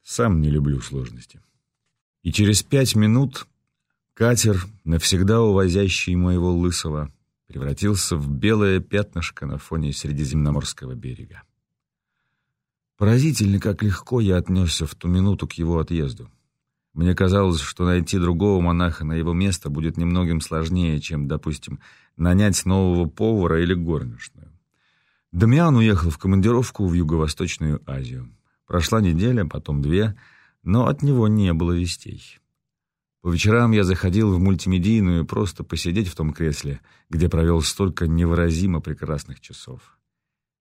«Сам не люблю сложности». И через пять минут катер, навсегда увозящий моего лысого, превратился в белое пятнышко на фоне Средиземноморского берега. Поразительно, как легко я отнесся в ту минуту к его отъезду. Мне казалось, что найти другого монаха на его место будет немногим сложнее, чем, допустим, нанять нового повара или горничную. Дамиан уехал в командировку в Юго-Восточную Азию. Прошла неделя, потом две, но от него не было вестей. По вечерам я заходил в мультимедийную просто посидеть в том кресле, где провел столько невыразимо прекрасных часов.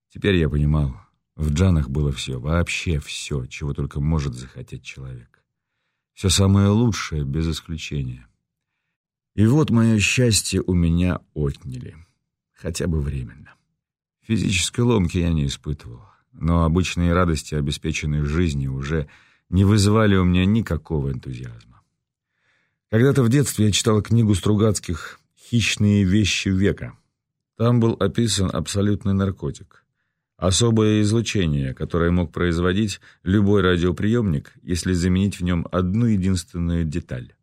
Теперь я понимал, в джанах было все, вообще все, чего только может захотеть человек. Все самое лучшее, без исключения. И вот мое счастье у меня отняли. Хотя бы временно. Физической ломки я не испытывал, но обычные радости обеспеченной жизни уже не вызывали у меня никакого энтузиазма. Когда-то в детстве я читал книгу Стругацких «Хищные вещи века». Там был описан абсолютный наркотик — Особое излучение, которое мог производить любой радиоприемник, если заменить в нем одну единственную деталь.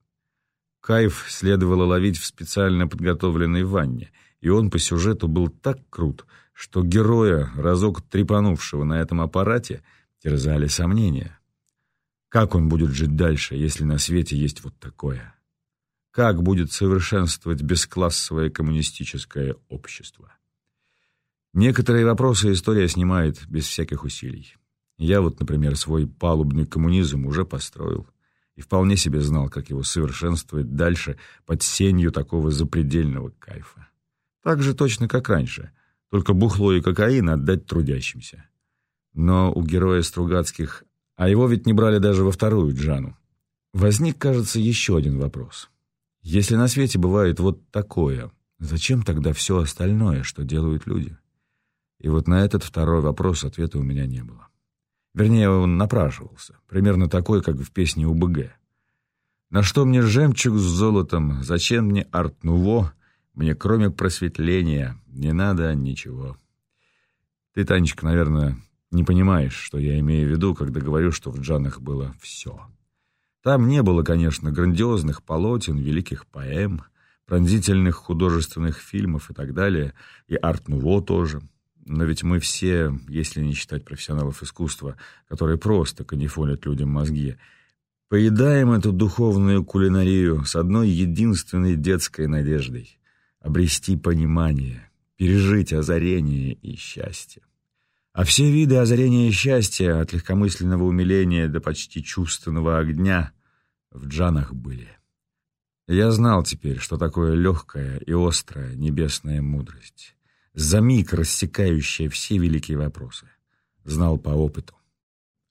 Кайф следовало ловить в специально подготовленной ванне, и он по сюжету был так крут, что героя, разок трепанувшего на этом аппарате, терзали сомнения. Как он будет жить дальше, если на свете есть вот такое? Как будет совершенствовать бесклассовое коммунистическое общество? Некоторые вопросы история снимает без всяких усилий. Я вот, например, свой палубный коммунизм уже построил и вполне себе знал, как его совершенствовать дальше под сенью такого запредельного кайфа. Так же точно, как раньше, только бухло и кокаин отдать трудящимся. Но у героя Стругацких, а его ведь не брали даже во вторую Джану, возник, кажется, еще один вопрос. Если на свете бывает вот такое, зачем тогда все остальное, что делают люди? И вот на этот второй вопрос ответа у меня не было. Вернее, он напрашивался, примерно такой, как в песне УБГ. «На что мне жемчуг с золотом? Зачем мне арт-нуво? Мне, кроме просветления, не надо ничего». Ты, Танечка, наверное, не понимаешь, что я имею в виду, когда говорю, что в Джанах было все. Там не было, конечно, грандиозных полотен, великих поэм, пронзительных художественных фильмов и так далее, и арт-нуво тоже. Но ведь мы все, если не считать профессионалов искусства, которые просто канифолят людям мозги, поедаем эту духовную кулинарию с одной единственной детской надеждой — обрести понимание, пережить озарение и счастье. А все виды озарения и счастья, от легкомысленного умиления до почти чувственного огня, в джанах были. Я знал теперь, что такое легкая и острая небесная мудрость, за миг рассекающая все великие вопросы. Знал по опыту.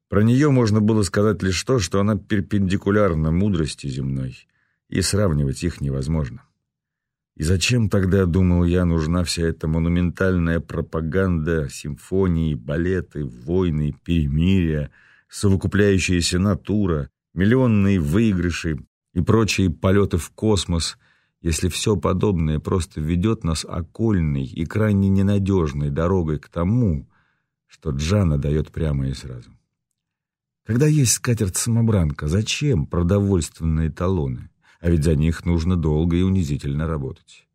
Про нее можно было сказать лишь то, что она перпендикулярна мудрости земной, и сравнивать их невозможно. И зачем тогда, думал я, нужна вся эта монументальная пропаганда, симфонии, балеты, войны, перемирия, совокупляющаяся натура, миллионные выигрыши и прочие полеты в космос, если все подобное просто ведет нас окольной и крайне ненадежной дорогой к тому, что Джана дает прямо и сразу. Когда есть скатерть-самобранка, зачем продовольственные талоны? А ведь за них нужно долго и унизительно работать.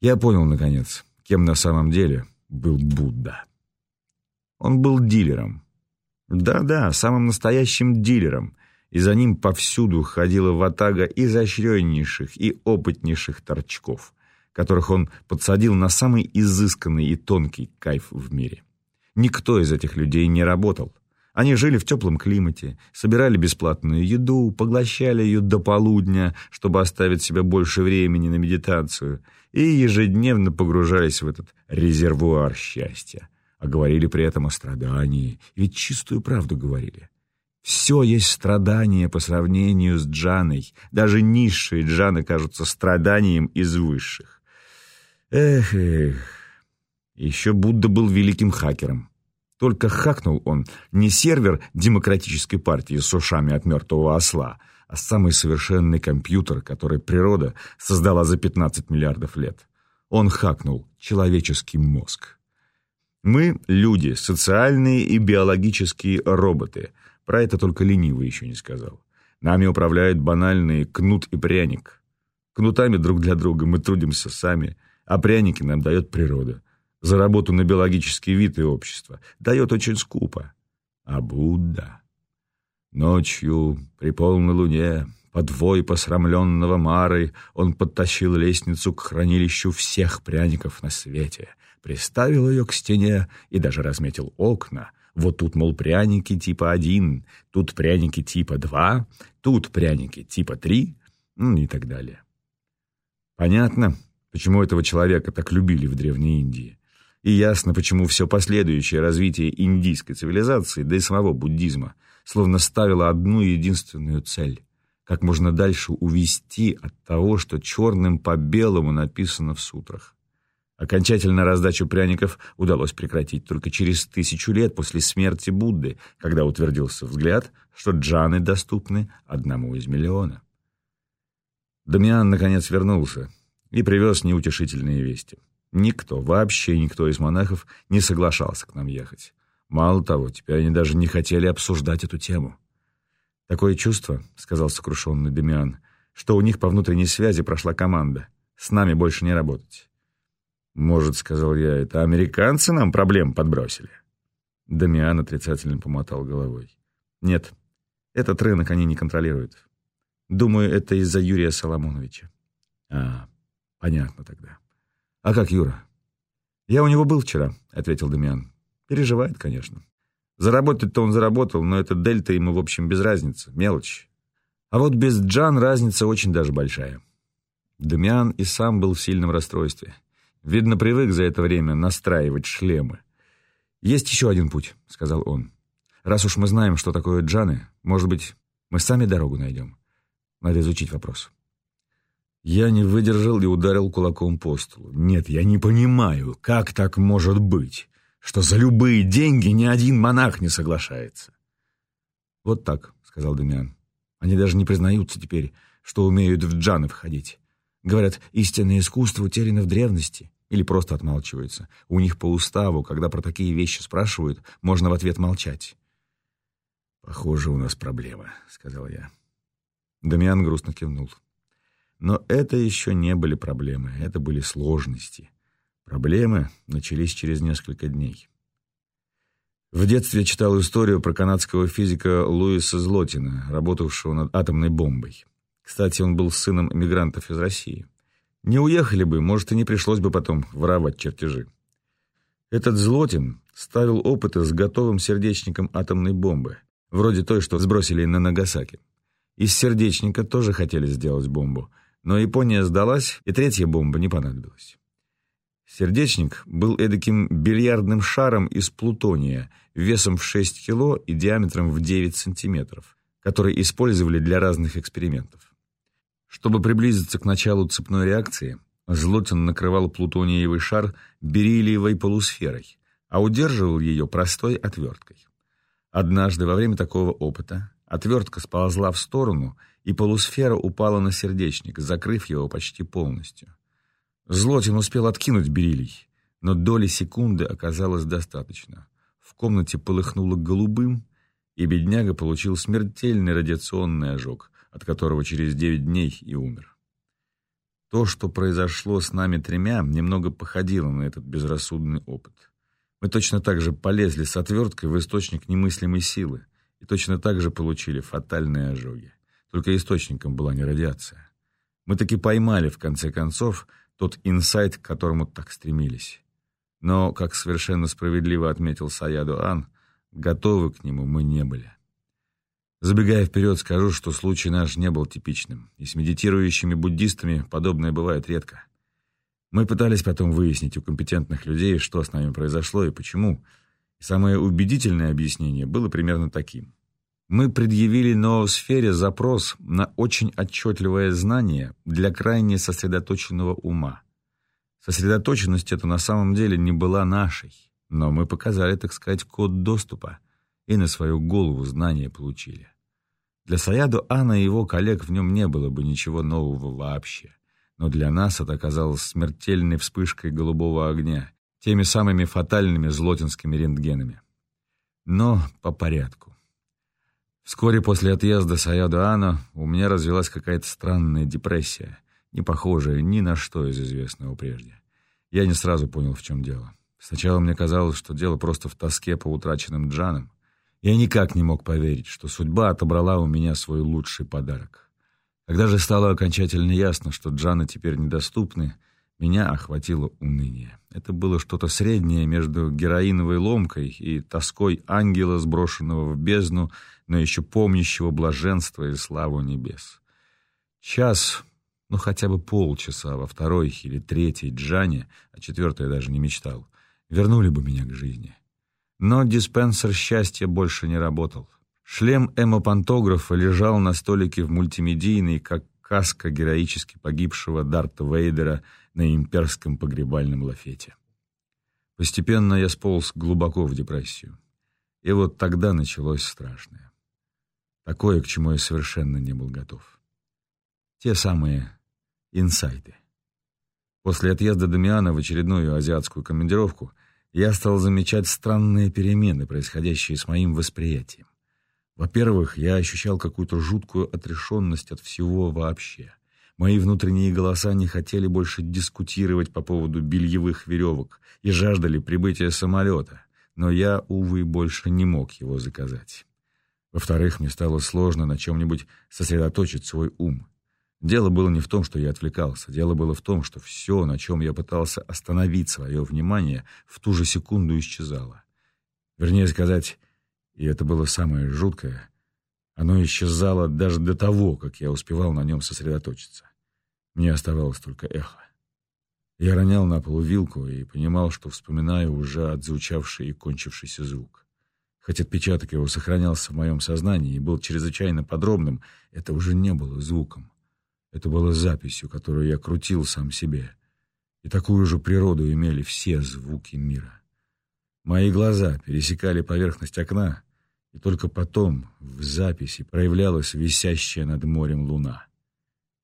Я понял, наконец, кем на самом деле был Будда. Он был дилером. Да-да, самым настоящим дилером, и за ним повсюду ходила ватага изощреннейших и опытнейших торчков, которых он подсадил на самый изысканный и тонкий кайф в мире. Никто из этих людей не работал, они жили в теплом климате, собирали бесплатную еду, поглощали ее до полудня, чтобы оставить себе больше времени на медитацию, и ежедневно погружались в этот резервуар счастья. А говорили при этом о страдании, ведь чистую правду говорили. Все есть страдание по сравнению с джаной. Даже низшие джаны кажутся страданием из высших. Эх, эх. Еще Будда был великим хакером. Только хакнул он не сервер демократической партии с ушами от мертвого осла, а самый совершенный компьютер, который природа создала за 15 миллиардов лет. Он хакнул человеческий мозг. Мы, люди, социальные и биологические роботы. Про это только ленивый еще не сказал. Нами управляют банальные кнут и пряник. Кнутами друг для друга мы трудимся сами, а пряники нам дает природа за работу на биологический вид и общество дает очень скупо. А Будда... Ночью, при полной луне, подвой посрамленного Марой, он подтащил лестницу к хранилищу всех пряников на свете, приставил ее к стене и даже разметил окна. Вот тут, мол, пряники типа один, тут пряники типа два, тут пряники типа три, и так далее. Понятно, почему этого человека так любили в Древней Индии. И ясно, почему все последующее развитие индийской цивилизации, да и самого буддизма, словно ставило одну единственную цель – как можно дальше увести от того, что черным по белому написано в сутрах. Окончательно раздачу пряников удалось прекратить только через тысячу лет после смерти Будды, когда утвердился взгляд, что джаны доступны одному из миллиона. Дамиан, наконец, вернулся и привез неутешительные вести. Никто, вообще никто из монахов не соглашался к нам ехать. Мало того, теперь они даже не хотели обсуждать эту тему. «Такое чувство», — сказал сокрушенный Демиан, «что у них по внутренней связи прошла команда. С нами больше не работать». «Может, — сказал я, — это американцы нам проблем подбросили?» Дамиан отрицательно помотал головой. «Нет, этот рынок они не контролируют. Думаю, это из-за Юрия Соломоновича». «А, понятно тогда». «А как Юра?» «Я у него был вчера», — ответил Дамиан. «Переживает, конечно. Заработать-то он заработал, но это дельта ему, в общем, без разницы, мелочь. А вот без Джан разница очень даже большая». Дамиан и сам был в сильном расстройстве. Видно, привык за это время настраивать шлемы. «Есть еще один путь», — сказал он. «Раз уж мы знаем, что такое джаны, может быть, мы сами дорогу найдем. Надо изучить вопрос». Я не выдержал и ударил кулаком по столу. Нет, я не понимаю, как так может быть, что за любые деньги ни один монах не соглашается. «Вот так», — сказал Демиан. «Они даже не признаются теперь, что умеют в джаны входить. Говорят, истинное искусство утеряно в древности. Или просто отмалчиваются. У них по уставу, когда про такие вещи спрашивают, можно в ответ молчать. «Похоже, у нас проблема», — сказал я. Дамиан грустно кивнул. Но это еще не были проблемы, это были сложности. Проблемы начались через несколько дней. В детстве читал историю про канадского физика Луиса Злотина, работавшего над атомной бомбой. Кстати, он был сыном эмигрантов из России. Не уехали бы, может, и не пришлось бы потом воровать чертежи. Этот Злотин ставил опыты с готовым сердечником атомной бомбы, вроде той, что сбросили на Нагасаки. Из сердечника тоже хотели сделать бомбу, но Япония сдалась, и третья бомба не понадобилась. Сердечник был эдаким бильярдным шаром из плутония, весом в 6 кило и диаметром в 9 сантиметров, который использовали для разных экспериментов. Чтобы приблизиться к началу цепной реакции, Злотин накрывал плутониевый шар бериллиевой полусферой, а удерживал ее простой отверткой. Однажды во время такого опыта отвертка сползла в сторону, и полусфера упала на сердечник, закрыв его почти полностью. Злотин успел откинуть бериллий, но доли секунды оказалось достаточно. В комнате полыхнуло голубым, и бедняга получил смертельный радиационный ожог, от которого через девять дней и умер. То, что произошло с нами тремя, немного походило на этот безрассудный опыт. Мы точно так же полезли с отверткой в источник немыслимой силы и точно так же получили фатальные ожоги. Только источником была не радиация. Мы таки поймали, в конце концов, тот инсайт, к которому так стремились. Но, как совершенно справедливо отметил Саяду Ан, готовы к нему мы не были. Забегая вперед, скажу, что случай наш не был типичным, и с медитирующими буддистами подобное бывает редко. Мы пытались потом выяснить у компетентных людей, что с нами произошло и почему, и самое убедительное объяснение было примерно таким. Мы предъявили ноосфере запрос на очень отчетливое знание для крайне сосредоточенного ума. Сосредоточенность эта на самом деле не была нашей, но мы показали, так сказать, код доступа — и на свою голову знания получили. Для Саяду Ана и его коллег в нем не было бы ничего нового вообще. Но для нас это оказалось смертельной вспышкой голубого огня, теми самыми фатальными злотинскими рентгенами. Но по порядку. Вскоре после отъезда Саяду Ана у меня развелась какая-то странная депрессия, не похожая ни на что из известного прежде. Я не сразу понял, в чем дело. Сначала мне казалось, что дело просто в тоске по утраченным Джанам, я никак не мог поверить, что судьба отобрала у меня свой лучший подарок. Когда же стало окончательно ясно, что Джаны теперь недоступны, меня охватило уныние. Это было что-то среднее между героиновой ломкой и тоской ангела, сброшенного в бездну, но еще помнящего блаженство и славу небес. Час, ну хотя бы полчаса во второй или третьей Джане, а четвертой я даже не мечтал, вернули бы меня к жизни. Но диспенсер счастья больше не работал. Шлем эмопантографа лежал на столике в мультимедийной, как каска героически погибшего Дарта Вейдера на имперском погребальном лафете. Постепенно я сполз глубоко в депрессию. И вот тогда началось страшное. Такое, к чему я совершенно не был готов. Те самые инсайты. После отъезда Дамиана в очередную азиатскую командировку я стал замечать странные перемены, происходящие с моим восприятием. Во-первых, я ощущал какую-то жуткую отрешенность от всего вообще. Мои внутренние голоса не хотели больше дискутировать по поводу бельевых веревок и жаждали прибытия самолета, но я, увы, больше не мог его заказать. Во-вторых, мне стало сложно на чем-нибудь сосредоточить свой ум. Дело было не в том, что я отвлекался. Дело было в том, что все, на чем я пытался остановить свое внимание, в ту же секунду исчезало. Вернее сказать, и это было самое жуткое, оно исчезало даже до того, как я успевал на нем сосредоточиться. Мне оставалось только эхо. Я ронял на пол вилку и понимал, что вспоминаю уже отзвучавший и кончившийся звук. Хоть отпечаток его сохранялся в моем сознании и был чрезвычайно подробным, это уже не было звуком. Это было записью, которую я крутил сам себе. И такую же природу имели все звуки мира. Мои глаза пересекали поверхность окна, И только потом в записи проявлялась висящая над морем луна.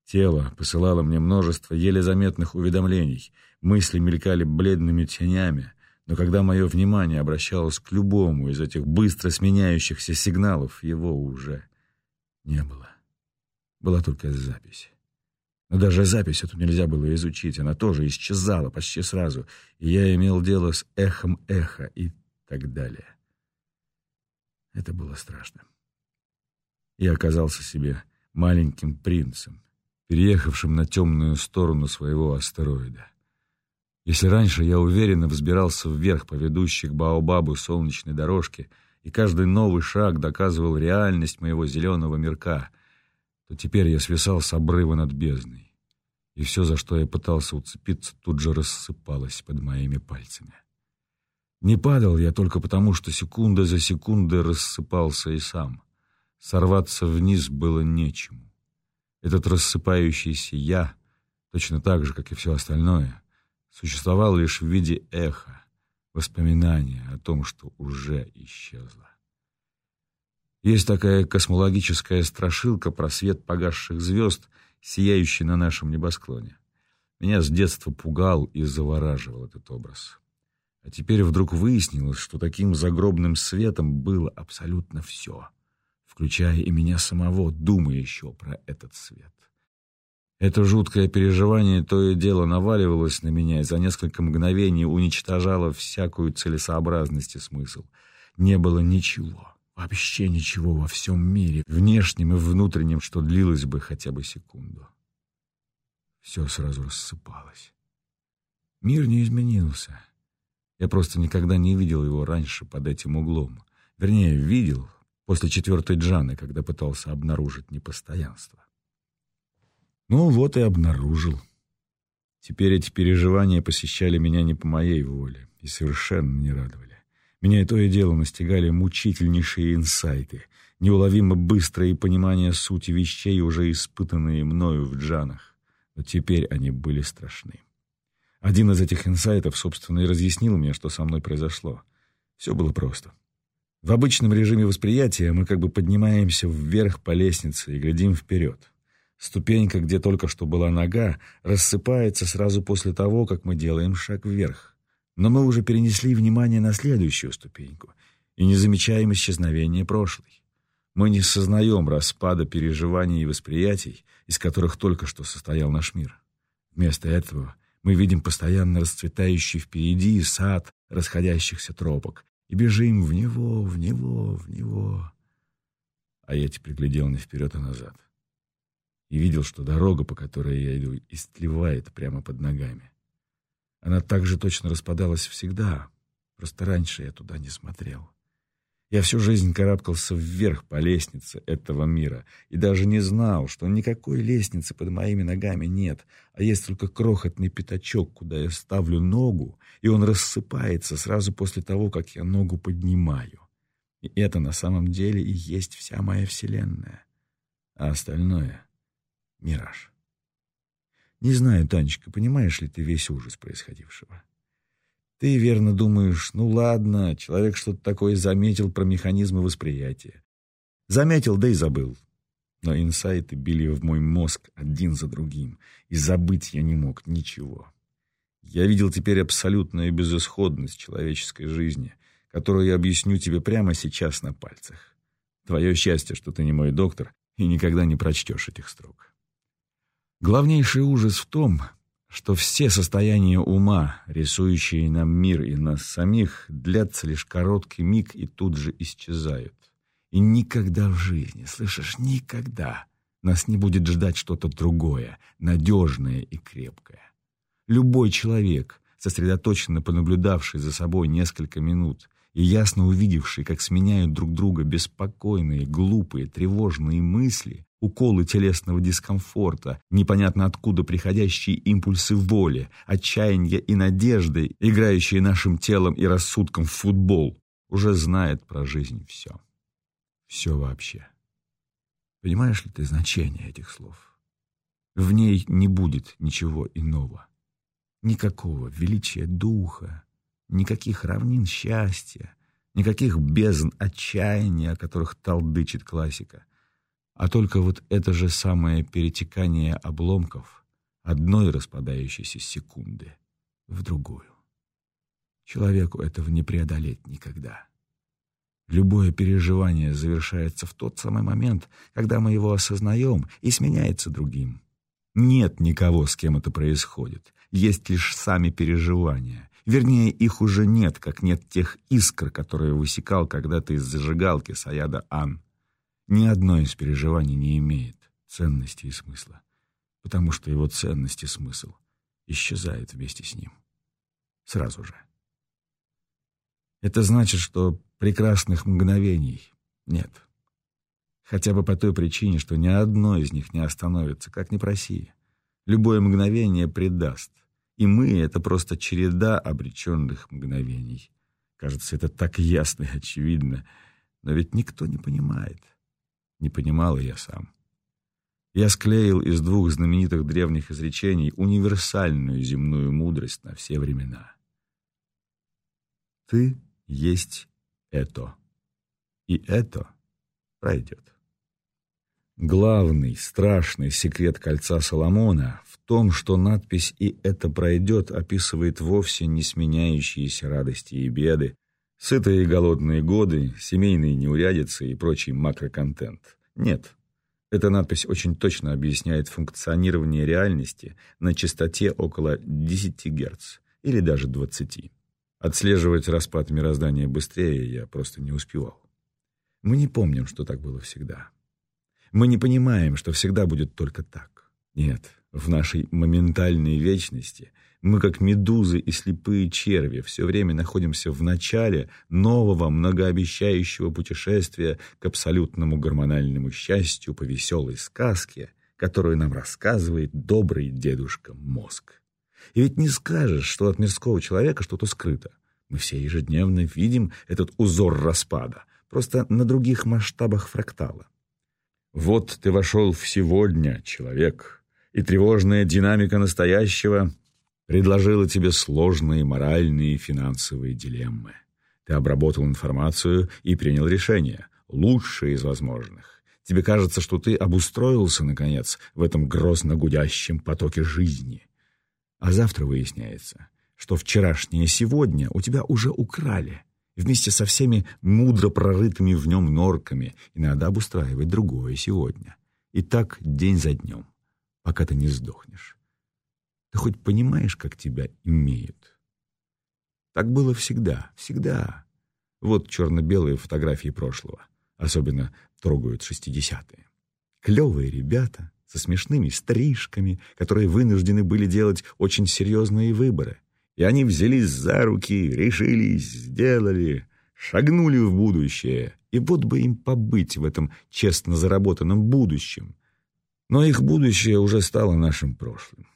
Тело посылало мне множество еле заметных уведомлений, мысли мелькали бледными тенями, но когда мое внимание обращалось к любому из этих быстро сменяющихся сигналов, его уже не было. Была только запись. Но даже запись эту нельзя было изучить, она тоже исчезала почти сразу, и я имел дело с эхом эха и так далее. Это было страшно. Я оказался себе маленьким принцем, переехавшим на темную сторону своего астероида. Если раньше я уверенно взбирался вверх по ведущей к Баобабу солнечной дорожке, и каждый новый шаг доказывал реальность моего зеленого мирка, то теперь я свисал с обрыва над бездной, и все, за что я пытался уцепиться, тут же рассыпалось под моими пальцами. Не падал я только потому, что секунда за секундой рассыпался и сам. Сорваться вниз было нечему. Этот рассыпающийся «я», точно так же, как и все остальное, существовал лишь в виде эха, воспоминания о том, что уже исчезло. Есть такая космологическая страшилка про свет погасших звезд, сияющий на нашем небосклоне. Меня с детства пугал и завораживал этот образ. А теперь вдруг выяснилось, что таким загробным светом было абсолютно все, включая и меня самого, думающего про этот свет. Это жуткое переживание то и дело наваливалось на меня и за несколько мгновений уничтожало всякую целесообразность и смысл. Не было ничего Вообще ничего во всем мире, внешнем и внутреннем, что длилось бы хотя бы секунду. Все сразу рассыпалось. Мир не изменился. Я просто никогда не видел его раньше под этим углом. Вернее, видел после четвертой джаны, когда пытался обнаружить непостоянство. Ну вот и обнаружил. Теперь эти переживания посещали меня не по моей воле и совершенно не радовали. Меня и то и дело настигали мучительнейшие инсайты, неуловимо быстрое понимание сути вещей, уже испытанные мною в джанах. Но теперь они были страшны. Один из этих инсайтов, собственно, и разъяснил мне, что со мной произошло. Все было просто. В обычном режиме восприятия мы как бы поднимаемся вверх по лестнице и глядим вперед. Ступенька, где только что была нога, рассыпается сразу после того, как мы делаем шаг вверх. Но мы уже перенесли внимание на следующую ступеньку и не замечаем исчезновения прошлой. Мы не сознаем распада переживаний и восприятий, из которых только что состоял наш мир. Вместо этого мы видим постоянно расцветающий впереди сад расходящихся тропок и бежим в него, в него, в него. А я теперь глядел не вперед, а назад. И видел, что дорога, по которой я иду, истлевает прямо под ногами. Она так же точно распадалась всегда, просто раньше я туда не смотрел. Я всю жизнь карабкался вверх по лестнице этого мира и даже не знал, что никакой лестницы под моими ногами нет, а есть только крохотный пятачок, куда я ставлю ногу, и он рассыпается сразу после того, как я ногу поднимаю. И это на самом деле и есть вся моя вселенная. А остальное — мираж. Не знаю, Танечка, понимаешь ли ты весь ужас происходившего? Ты верно думаешь, ну ладно, человек что-то такое заметил про механизмы восприятия. Заметил, да и забыл. Но инсайты били в мой мозг один за другим, и забыть я не мог ничего. Я видел теперь абсолютную безысходность человеческой жизни, которую я объясню тебе прямо сейчас на пальцах. Твое счастье, что ты не мой доктор и никогда не прочтешь этих строк. Главнейший ужас в том, что все состояния ума, рисующие нам мир и нас самих, длятся лишь короткий миг и тут же исчезают. И никогда в жизни, слышишь, никогда нас не будет ждать что-то другое, надежное и крепкое. Любой человек, сосредоточенно понаблюдавший за собой несколько минут и ясно увидевший, как сменяют друг друга беспокойные, глупые, тревожные мысли, уколы телесного дискомфорта, непонятно откуда приходящие импульсы воли, отчаяния и надежды, играющие нашим телом и рассудком в футбол, уже знает про жизнь все. Все вообще. Понимаешь ли ты значение этих слов? В ней не будет ничего иного. Никакого величия духа, никаких равнин счастья, Никаких бездн отчаяния, о которых толдычит классика. А только вот это же самое перетекание обломков одной распадающейся секунды в другую. Человеку этого не преодолеть никогда. Любое переживание завершается в тот самый момент, когда мы его осознаем и сменяется другим. Нет никого, с кем это происходит. Есть лишь сами переживания. Вернее, их уже нет, как нет тех искр, которые высекал когда-то из зажигалки Саяда Ан. Ни одно из переживаний не имеет ценности и смысла, потому что его ценность и смысл исчезает вместе с ним. Сразу же. Это значит, что прекрасных мгновений нет. Хотя бы по той причине, что ни одно из них не остановится, как ни проси. Любое мгновение предаст. И мы — это просто череда обреченных мгновений. Кажется, это так ясно и очевидно. Но ведь никто не понимает. Не понимал и я сам. Я склеил из двух знаменитых древних изречений универсальную земную мудрость на все времена. Ты есть это. И это пройдет. Главный, страшный секрет кольца Соломона в том, что надпись «И это пройдет» описывает вовсе не сменяющиеся радости и беды, сытые и голодные годы, семейные неурядицы и прочий макроконтент. Нет. Эта надпись очень точно объясняет функционирование реальности на частоте около 10 Гц или даже 20. Отслеживать распад мироздания быстрее я просто не успевал. Мы не помним, что так было всегда. Мы не понимаем, что всегда будет только так. Нет, в нашей моментальной вечности мы, как медузы и слепые черви, все время находимся в начале нового многообещающего путешествия к абсолютному гормональному счастью по веселой сказке, которую нам рассказывает добрый дедушка мозг. И ведь не скажешь, что от мирского человека что-то скрыто. Мы все ежедневно видим этот узор распада, просто на других масштабах фрактала. Вот ты вошел в сегодня, человек, и тревожная динамика настоящего предложила тебе сложные моральные и финансовые дилеммы. Ты обработал информацию и принял решение, лучшее из возможных. Тебе кажется, что ты обустроился, наконец, в этом грозно гудящем потоке жизни. А завтра выясняется, что вчерашнее сегодня у тебя уже украли, вместе со всеми мудро прорытыми в нем норками, и надо обустраивать другое сегодня. И так день за днем, пока ты не сдохнешь. Ты хоть понимаешь, как тебя имеют? Так было всегда, всегда. Вот черно-белые фотографии прошлого. Особенно трогают шестидесятые. Клевые ребята со смешными стрижками, которые вынуждены были делать очень серьезные выборы. И они взялись за руки, решились, сделали, шагнули в будущее. И вот бы им побыть в этом честно заработанном будущем. Но их будущее уже стало нашим прошлым.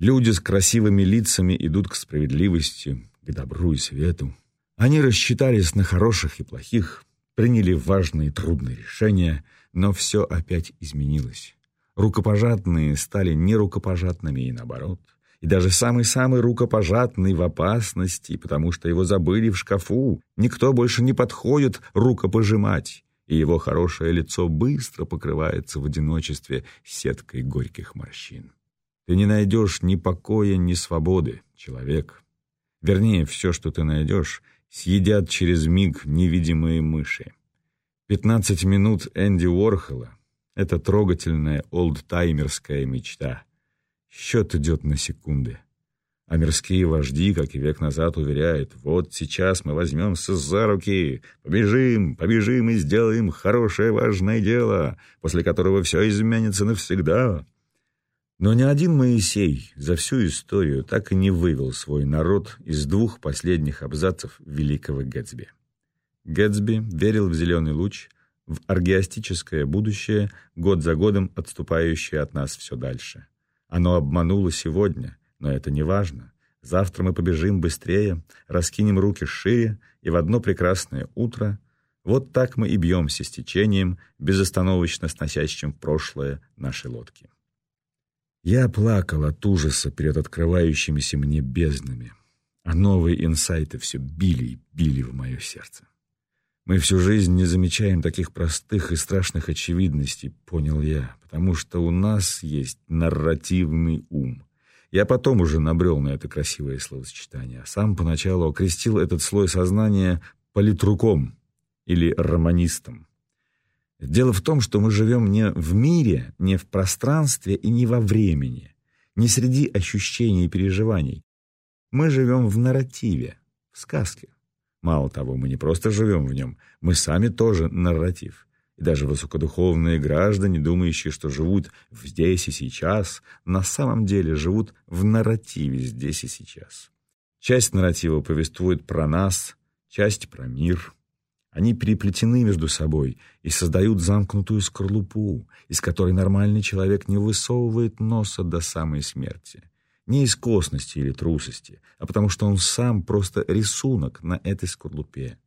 Люди с красивыми лицами идут к справедливости, к добру и свету. Они рассчитались на хороших и плохих, приняли важные и трудные решения, но все опять изменилось. Рукопожатные стали нерукопожатными и наоборот – и даже самый-самый рукопожатный в опасности, потому что его забыли в шкафу. Никто больше не подходит рукопожимать, и его хорошее лицо быстро покрывается в одиночестве сеткой горьких морщин. Ты не найдешь ни покоя, ни свободы, человек. Вернее, все, что ты найдешь, съедят через миг невидимые мыши. Пятнадцать минут Энди Уорхола — это трогательная олдтаймерская мечта — Счет идет на секунды. А мирские вожди, как и век назад, уверяют, вот сейчас мы возьмемся за руки, побежим, побежим и сделаем хорошее важное дело, после которого все изменится навсегда. Но ни один Моисей за всю историю так и не вывел свой народ из двух последних абзацев великого Гэтсби. Гэтсби верил в зеленый луч, в аргиастическое будущее, год за годом отступающее от нас все дальше. Оно обмануло сегодня, но это не важно. Завтра мы побежим быстрее, раскинем руки шире, и в одно прекрасное утро вот так мы и бьемся с течением, безостановочно сносящим в прошлое наши лодки. Я плакал от ужаса перед открывающимися мне безднами. А новые инсайты все били и били в мое сердце. Мы всю жизнь не замечаем таких простых и страшных очевидностей, понял я, потому что у нас есть нарративный ум. Я потом уже набрел на это красивое словосочетание, а сам поначалу окрестил этот слой сознания политруком или романистом. Дело в том, что мы живем не в мире, не в пространстве и не во времени, не среди ощущений и переживаний. Мы живем в нарративе, в сказке. Мало того, мы не просто живем в нем, мы сами тоже нарратив. И даже высокодуховные граждане, думающие, что живут здесь и сейчас, на самом деле живут в нарративе здесь и сейчас. Часть нарратива повествует про нас, часть про мир. Они переплетены между собой и создают замкнутую скорлупу, из которой нормальный человек не высовывает носа до самой смерти. Не из косности или трусости, а потому что он сам просто рисунок на этой скорлупе.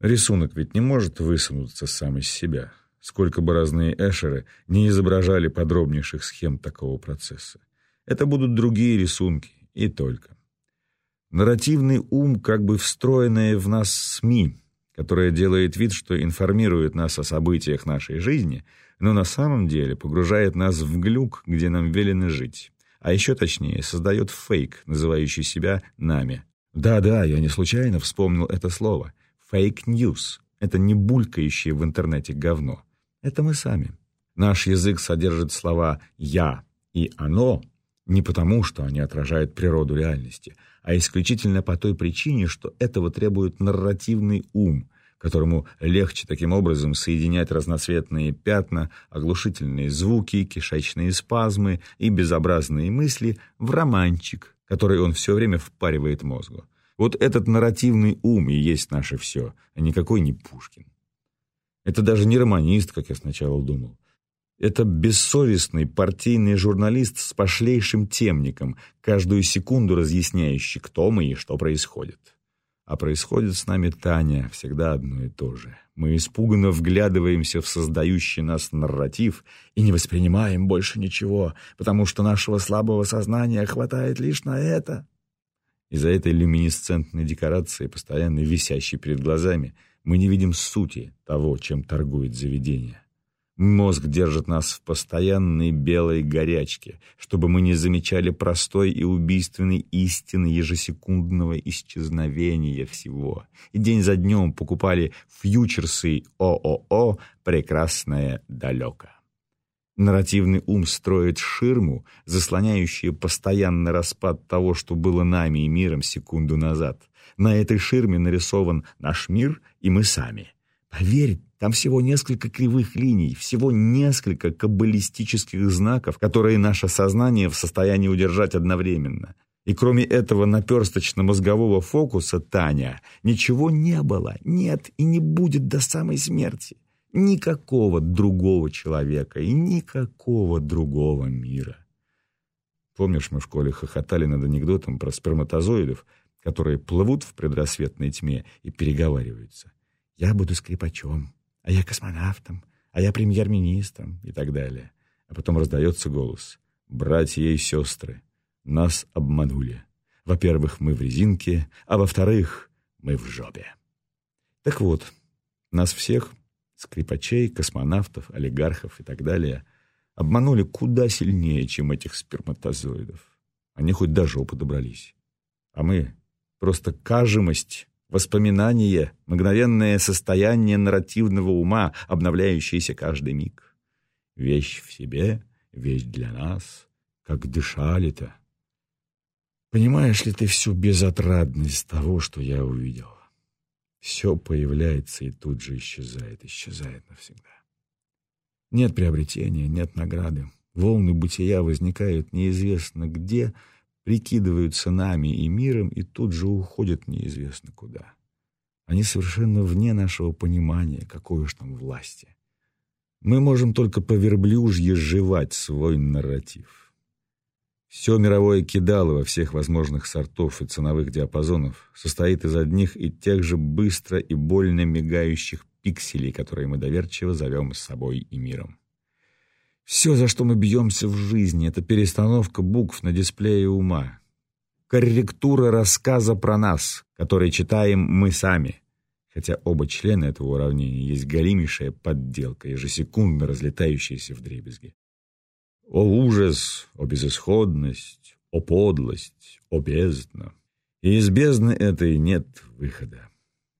Рисунок ведь не может высунуться сам из себя, сколько бы разные эшеры не изображали подробнейших схем такого процесса. Это будут другие рисунки, и только. Нарративный ум как бы встроенная в нас СМИ, которая делает вид, что информирует нас о событиях нашей жизни, но на самом деле погружает нас в глюк, где нам велено жить а еще точнее, создает фейк, называющий себя нами. Да-да, я не случайно вспомнил это слово. Fake news. Это не булькающее в интернете говно. Это мы сами. Наш язык содержит слова «я» и «оно» не потому, что они отражают природу реальности, а исключительно по той причине, что этого требует нарративный ум – которому легче таким образом соединять разноцветные пятна, оглушительные звуки, кишечные спазмы и безобразные мысли в романчик, который он все время впаривает мозгу. Вот этот нарративный ум и есть наше все, а никакой не Пушкин. Это даже не романист, как я сначала думал. Это бессовестный партийный журналист с пошлейшим темником, каждую секунду разъясняющий, кто мы и что происходит. А происходит с нами, Таня, всегда одно и то же. Мы испуганно вглядываемся в создающий нас нарратив и не воспринимаем больше ничего, потому что нашего слабого сознания хватает лишь на это. Из-за этой люминесцентной декорации, постоянно висящей перед глазами, мы не видим сути того, чем торгует заведение. Мозг держит нас в постоянной белой горячке, чтобы мы не замечали простой и убийственной истины ежесекундного исчезновения всего. И день за днем покупали фьючерсы ООО «Прекрасное далеко». Нарративный ум строит ширму, заслоняющую постоянный распад того, что было нами и миром секунду назад. На этой ширме нарисован наш мир и мы сами. Поверь, там всего несколько кривых линий, всего несколько каббалистических знаков, которые наше сознание в состоянии удержать одновременно. И кроме этого наперсточно-мозгового фокуса, Таня, ничего не было, нет и не будет до самой смерти. Никакого другого человека и никакого другого мира. Помнишь, мы в школе хохотали над анекдотом про сперматозоидов, которые плывут в предрассветной тьме и переговариваются? «Я буду скрипачом, а я космонавтом, а я премьер-министром и так далее. А потом раздается голос. «Братья и сестры, нас обманули. Во-первых, мы в резинке, а во-вторых, мы в жопе». Так вот, нас всех, скрипачей, космонавтов, олигархов и так далее, обманули куда сильнее, чем этих сперматозоидов. Они хоть до жопы добрались. А мы просто кажемость Воспоминание, мгновенное состояние нарративного ума, обновляющееся каждый миг. Вещь в себе, вещь для нас. Как дышали-то. Понимаешь ли ты всю безотрадность того, что я увидел? Все появляется и тут же исчезает, исчезает навсегда. Нет приобретения, нет награды. Волны бытия возникают неизвестно где, прикидываются нами и миром и тут же уходят неизвестно куда. Они совершенно вне нашего понимания, какой уж там власти. Мы можем только по верблюжье жевать свой нарратив. Все мировое кидало во всех возможных сортов и ценовых диапазонов состоит из одних и тех же быстро и больно мигающих пикселей, которые мы доверчиво зовем с собой и миром. Все, за что мы бьемся в жизни, это перестановка букв на дисплее ума. корректура рассказа про нас, который читаем мы сами. Хотя оба члена этого уравнения есть голимейшая подделка, ежесекундно разлетающаяся в дребезги. О ужас, о безысходность, о подлость, о бездна. И из бездны этой нет выхода.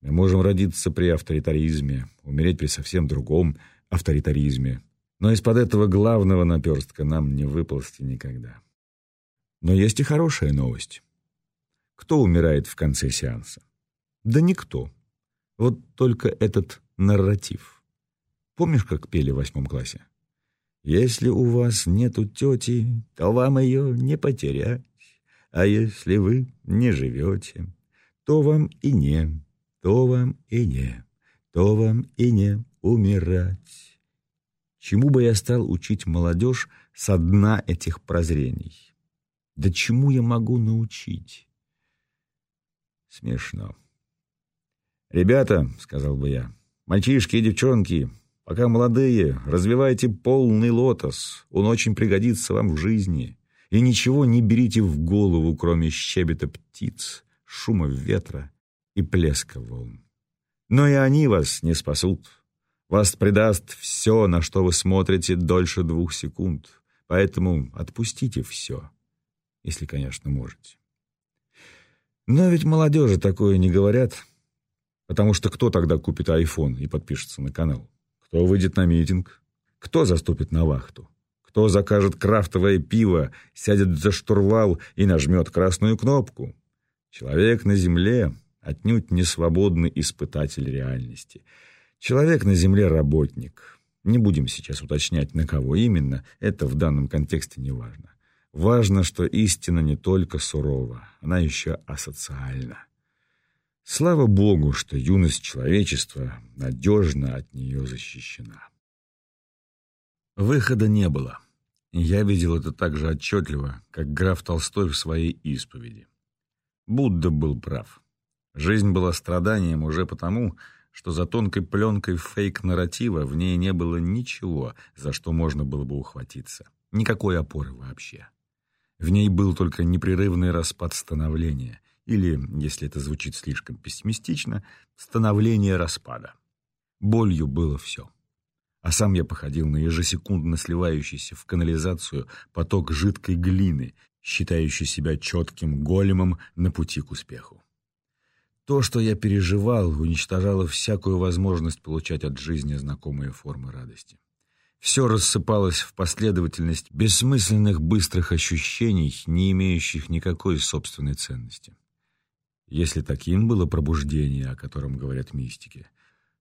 Мы можем родиться при авторитаризме, умереть при совсем другом авторитаризме. Но из-под этого главного наперстка нам не выползти никогда. Но есть и хорошая новость. Кто умирает в конце сеанса? Да никто. Вот только этот нарратив. Помнишь, как пели в восьмом классе? «Если у вас нету тети, то вам ее не потерять, а если вы не живете, то вам и не, то вам и не, то вам и не умирать». Чему бы я стал учить молодежь со дна этих прозрений? Да чему я могу научить? Смешно. «Ребята», — сказал бы я, — «мальчишки и девчонки, пока молодые, развивайте полный лотос, он очень пригодится вам в жизни, и ничего не берите в голову, кроме щебета птиц, шума ветра и плеска волн. Но и они вас не спасут. Вас предаст все, на что вы смотрите дольше двух секунд, поэтому отпустите все, если, конечно, можете». Но ведь молодежи такое не говорят, потому что кто тогда купит айфон и подпишется на канал? Кто выйдет на митинг? Кто заступит на вахту? Кто закажет крафтовое пиво, сядет за штурвал и нажмет красную кнопку? Человек на земле отнюдь не свободный испытатель реальности. Человек на земле работник. Не будем сейчас уточнять, на кого именно, это в данном контексте не важно. Важно, что истина не только сурова, она еще асоциальна. Слава Богу, что юность человечества надежно от нее защищена. Выхода не было. Я видел это так же отчетливо, как граф Толстой в своей исповеди. Будда был прав. Жизнь была страданием уже потому, что за тонкой пленкой фейк-нарратива в ней не было ничего, за что можно было бы ухватиться. Никакой опоры вообще. В ней был только непрерывный распад становления, или, если это звучит слишком пессимистично, становление распада. Болью было все. А сам я походил на ежесекундно сливающийся в канализацию поток жидкой глины, считающий себя четким големом на пути к успеху. То, что я переживал, уничтожало всякую возможность получать от жизни знакомые формы радости. Все рассыпалось в последовательность бессмысленных быстрых ощущений, не имеющих никакой собственной ценности. Если таким было пробуждение, о котором говорят мистики,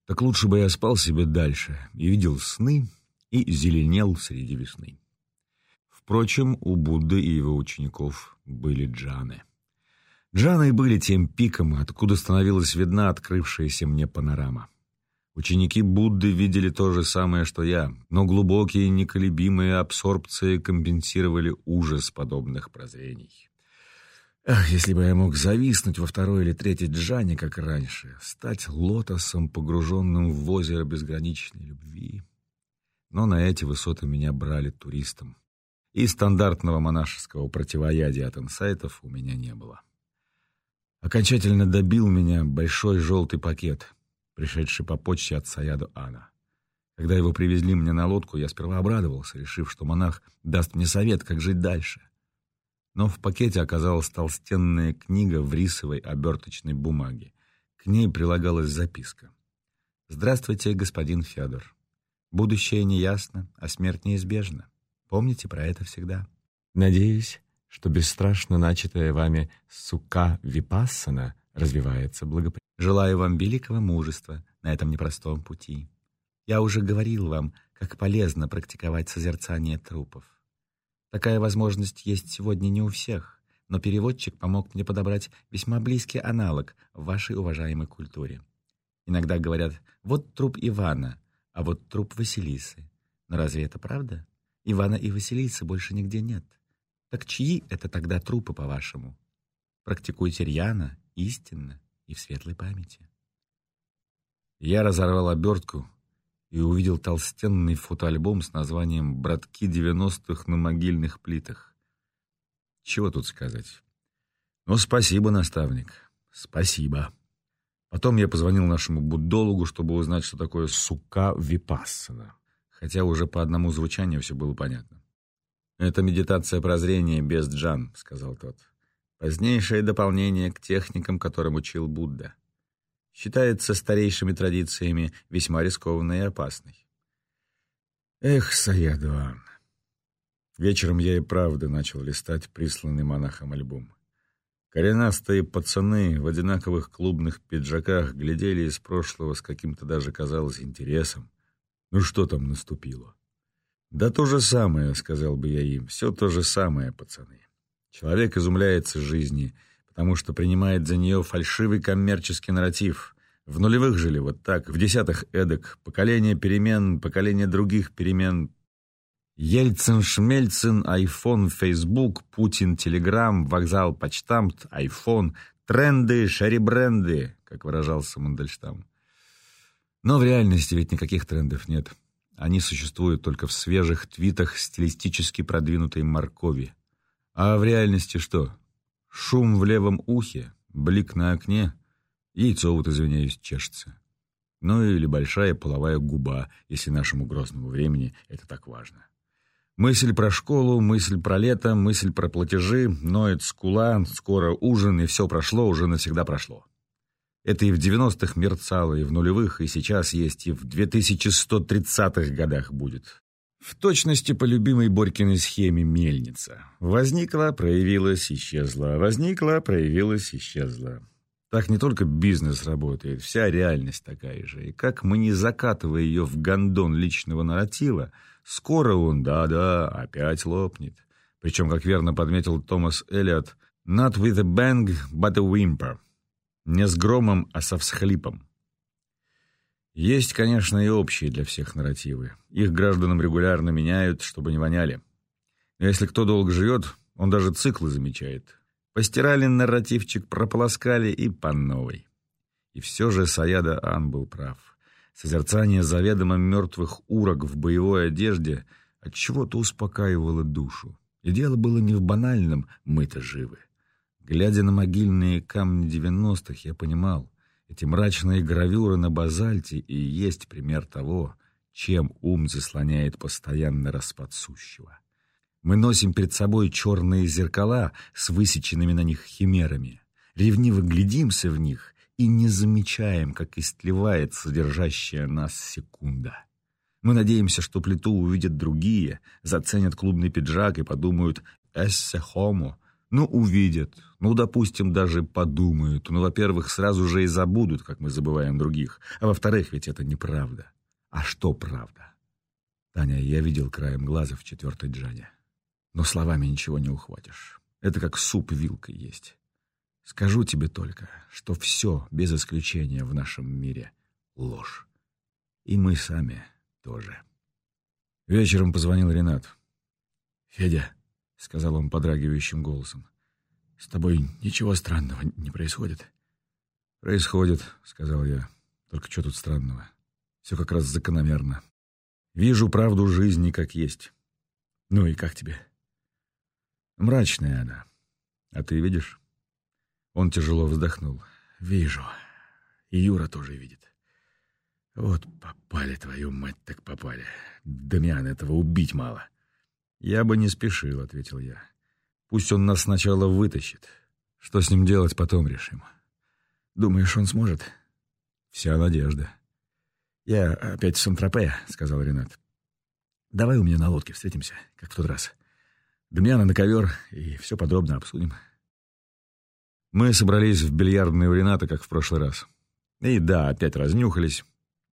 так лучше бы я спал себе дальше и видел сны и зеленел среди весны. Впрочем, у Будды и его учеников были джаны. Джаны были тем пиком, откуда становилась видна открывшаяся мне панорама. Ученики Будды видели то же самое, что я, но глубокие неколебимые абсорбции компенсировали ужас подобных прозрений. Ах, если бы я мог зависнуть во второй или третьей джане, как раньше, стать лотосом, погруженным в озеро безграничной любви. Но на эти высоты меня брали туристом. И стандартного монашеского противоядия от инсайтов у меня не было. Окончательно добил меня большой желтый пакет — пришедший по почте от Саяду Ана. Когда его привезли мне на лодку, я сперва обрадовался, решив, что монах даст мне совет, как жить дальше. Но в пакете оказалась толстенная книга в рисовой оберточной бумаге. К ней прилагалась записка. «Здравствуйте, господин Федор. Будущее неясно, а смерть неизбежна. Помните про это всегда. Надеюсь, что бесстрашно начатая вами сука Випассана развивается благополучно. Желаю вам великого мужества на этом непростом пути. Я уже говорил вам, как полезно практиковать созерцание трупов. Такая возможность есть сегодня не у всех, но переводчик помог мне подобрать весьма близкий аналог в вашей уважаемой культуре. Иногда говорят «вот труп Ивана», а вот труп Василисы. Но разве это правда? Ивана и Василисы больше нигде нет. Так чьи это тогда трупы, по-вашему? Практикуйте рьяно, истинно и в светлой памяти. Я разорвал обертку и увидел толстенный фотоальбом с названием «Братки девяностых на могильных плитах». Чего тут сказать? «Ну, спасибо, наставник, спасибо». Потом я позвонил нашему буддологу, чтобы узнать, что такое сука випассана, хотя уже по одному звучанию все было понятно. «Это медитация прозрения без джан», — сказал тот. «Позднейшее дополнение к техникам, которым учил Будда. Считается старейшими традициями весьма рискованной и опасной». Эх, Саядуан. Вечером я и правда начал листать присланный монахом альбом. Коренастые пацаны в одинаковых клубных пиджаках глядели из прошлого с каким-то даже, казалось, интересом. Ну что там наступило? «Да то же самое», — сказал бы я им, — «все то же самое, пацаны». Человек изумляется жизни, потому что принимает за нее фальшивый коммерческий нарратив. В нулевых жили вот так, в десятых эдак, поколение перемен, поколение других перемен. Ельцин, Шмельцин, Айфон, Фейсбук, Путин, Телеграм, вокзал, почтамт, Айфон, тренды, шарибренды, как выражался Мандельштам. Но в реальности ведь никаких трендов нет. Они существуют только в свежих твитах стилистически продвинутой моркови. А в реальности что? Шум в левом ухе, блик на окне, яйцо, вот извиняюсь, чешется. Ну или большая половая губа, если нашему грозному времени это так важно. Мысль про школу, мысль про лето, мысль про платежи, ноет скула, скоро ужин, и все прошло, уже навсегда прошло. Это и в 90-х мерцало, и в нулевых, и сейчас есть, и в 2130-х годах будет. В точности по любимой Борькиной схеме мельница. Возникла, проявилась, исчезла. Возникла, проявилась, исчезла. Так не только бизнес работает, вся реальность такая же. И как мы не закатывая ее в гондон личного нарратива, скоро он, да-да, опять лопнет. Причем, как верно подметил Томас Эллиот, «Not with a bang, but a whimper». Не с громом, а со всхлипом. Есть, конечно, и общие для всех нарративы. Их гражданам регулярно меняют, чтобы не воняли. Но если кто долго живет, он даже циклы замечает. Постирали нарративчик, прополоскали и по новой. И все же Саяда Ан был прав. Созерцание заведомо мертвых урок в боевой одежде от чего то успокаивало душу. И дело было не в банальном «мы-то живы». Глядя на могильные камни девяностых, я понимал, эти мрачные гравюры на базальте и есть пример того, чем ум заслоняет постоянно распад сущего. Мы носим перед собой черные зеркала с высеченными на них химерами, ревниво глядимся в них и не замечаем, как истлевает содержащая нас секунда. Мы надеемся, что плиту увидят другие, заценят клубный пиджак и подумают «эссе хомо», ну, увидят, ну, допустим, даже подумают. Ну, во-первых, сразу же и забудут, как мы забываем других. А во-вторых, ведь это неправда. А что правда? Таня, я видел краем глаза в четвертой джане. Но словами ничего не ухватишь. Это как суп вилкой есть. Скажу тебе только, что все, без исключения в нашем мире, ложь. И мы сами тоже. Вечером позвонил Ренат. «Федя, — сказал он подрагивающим голосом. «С тобой ничего странного не происходит?» «Происходит», — сказал я. «Только что тут странного? Все как раз закономерно. Вижу правду жизни как есть. Ну и как тебе?» «Мрачная она. А ты видишь?» Он тяжело вздохнул. «Вижу. И Юра тоже видит. Вот попали, твою мать, так попали. Дамиан, этого убить мало». «Я бы не спешил», — ответил я. «Пусть он нас сначала вытащит. Что с ним делать, потом решим». «Думаешь, он сможет?» «Вся надежда». «Я опять в Сан-Тропе», — сказал Ренат. «Давай у меня на лодке встретимся, как в тот раз. Дмяна на ковер, и все подробно обсудим». Мы собрались в бильярдной у Рената, как в прошлый раз. И да, опять разнюхались.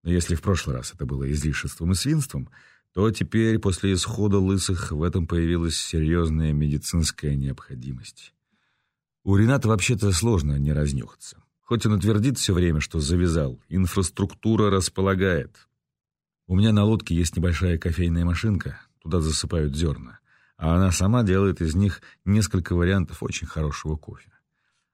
Но если в прошлый раз это было излишеством и свинством, то теперь, после исхода лысых, в этом появилась серьезная медицинская необходимость. У Рената вообще-то сложно не разнюхаться. Хоть он и все время, что завязал, инфраструктура располагает. У меня на лодке есть небольшая кофейная машинка, туда засыпают зерна, а она сама делает из них несколько вариантов очень хорошего кофе.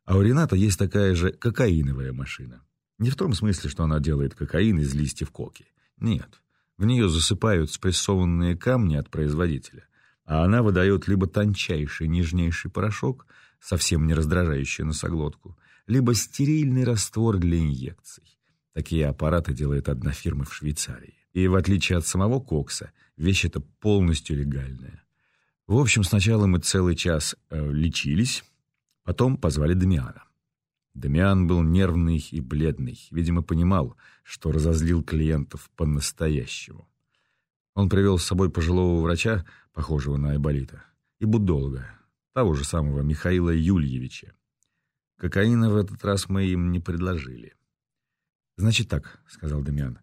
А у Рената есть такая же кокаиновая машина. Не в том смысле, что она делает кокаин из листьев коки. Нет. В нее засыпают спрессованные камни от производителя, а она выдает либо тончайший нежнейший порошок, совсем не раздражающее носоглотку, либо стерильный раствор для инъекций. Такие аппараты делает одна фирма в Швейцарии. И в отличие от самого кокса, вещь эта полностью легальная. В общем, сначала мы целый час э, лечились, потом позвали Дамиана. Дамиан был нервный и бледный, видимо, понимал, что разозлил клиентов по-настоящему. Он привел с собой пожилого врача, похожего на Айболита, и будолога, того же самого Михаила Юльевича. Кокаина в этот раз мы им не предложили. «Значит так», — сказал Дамиан.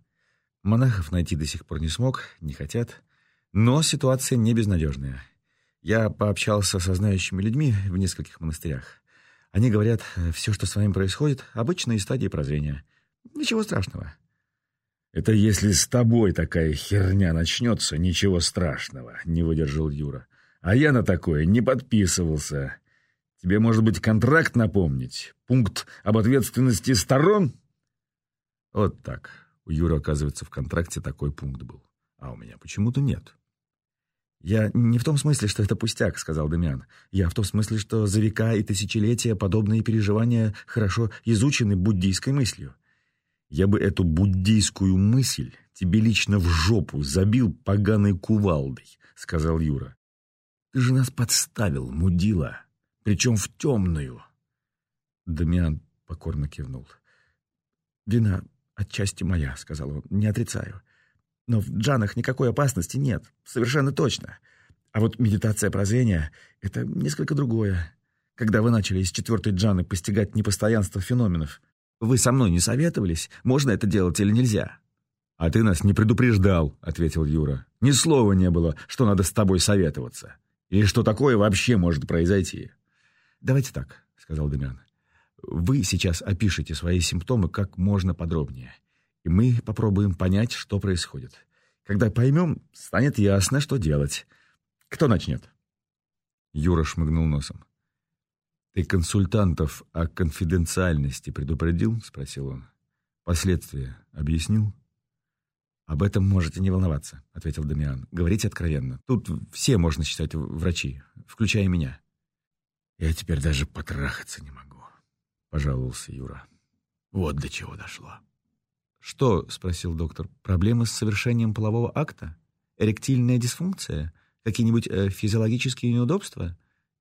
«Монахов найти до сих пор не смог, не хотят, но ситуация не безнадежная. Я пообщался со знающими людьми в нескольких монастырях. Они говорят, все, что с вами происходит, обычные стадии прозрения. Ничего страшного. «Это если с тобой такая херня начнется, ничего страшного», — не выдержал Юра. «А я на такое не подписывался. Тебе, может быть, контракт напомнить? Пункт об ответственности сторон?» Вот так. У Юры, оказывается, в контракте такой пункт был. А у меня почему-то нет. «Я не в том смысле, что это пустяк», — сказал Демьян. «Я в том смысле, что за века и тысячелетия подобные переживания хорошо изучены буддийской мыслью. Я бы эту буддийскую мысль тебе лично в жопу забил поганой кувалдой», — сказал Юра. «Ты же нас подставил, мудила, причем в темную». Дамиан покорно кивнул. «Вина отчасти моя», — сказал он, — «не отрицаю. Но в джанах никакой опасности нет, совершенно точно. А вот медитация прозрения — это несколько другое. Когда вы начали из четвертой джаны постигать непостоянство феноменов, вы со мной не советовались, можно это делать или нельзя?» «А ты нас не предупреждал», — ответил Юра. «Ни слова не было, что надо с тобой советоваться. Или что такое вообще может произойти». «Давайте так», — сказал Демян. «Вы сейчас опишите свои симптомы как можно подробнее и мы попробуем понять, что происходит. Когда поймем, станет ясно, что делать. Кто начнет?» Юра шмыгнул носом. «Ты консультантов о конфиденциальности предупредил?» — спросил он. «Последствия объяснил?» «Об этом можете не волноваться», — ответил Дамиан. «Говорите откровенно. Тут все, можно считать, врачи, включая меня». «Я теперь даже потрахаться не могу», — пожаловался Юра. «Вот до чего дошло». «Что?» — спросил доктор. «Проблемы с совершением полового акта? Эректильная дисфункция? Какие-нибудь э, физиологические неудобства?»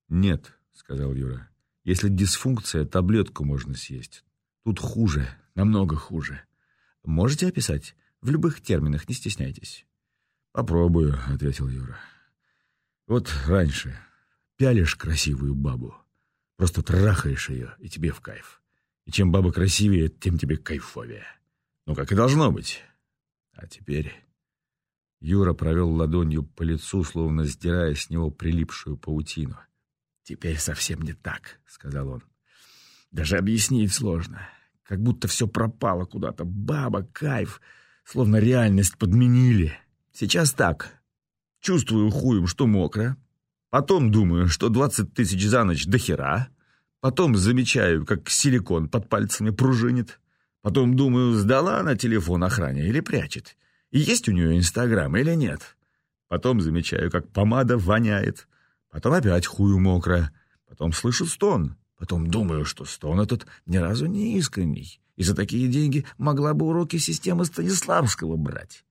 «Нет», — сказал Юра. «Если дисфункция, таблетку можно съесть. Тут хуже, намного хуже». «Можете описать? В любых терминах, не стесняйтесь». «Попробую», — ответил Юра. «Вот раньше пялишь красивую бабу, просто трахаешь ее, и тебе в кайф. И чем баба красивее, тем тебе кайфовее». Ну, как и должно быть. А теперь... Юра провел ладонью по лицу, словно сдирая с него прилипшую паутину. «Теперь совсем не так», — сказал он. «Даже объяснить сложно. Как будто все пропало куда-то. Баба, кайф. Словно реальность подменили. Сейчас так. Чувствую хуем, что мокро. Потом думаю, что двадцать тысяч за ночь до хера. Потом замечаю, как силикон под пальцами пружинит. Потом думаю, сдала она телефон охране или прячет. И есть у нее Инстаграм или нет. Потом замечаю, как помада воняет. Потом опять хую мокро. Потом слышу стон. Потом думаю, что стон этот ни разу не искренний. И за такие деньги могла бы уроки системы Станиславского брать.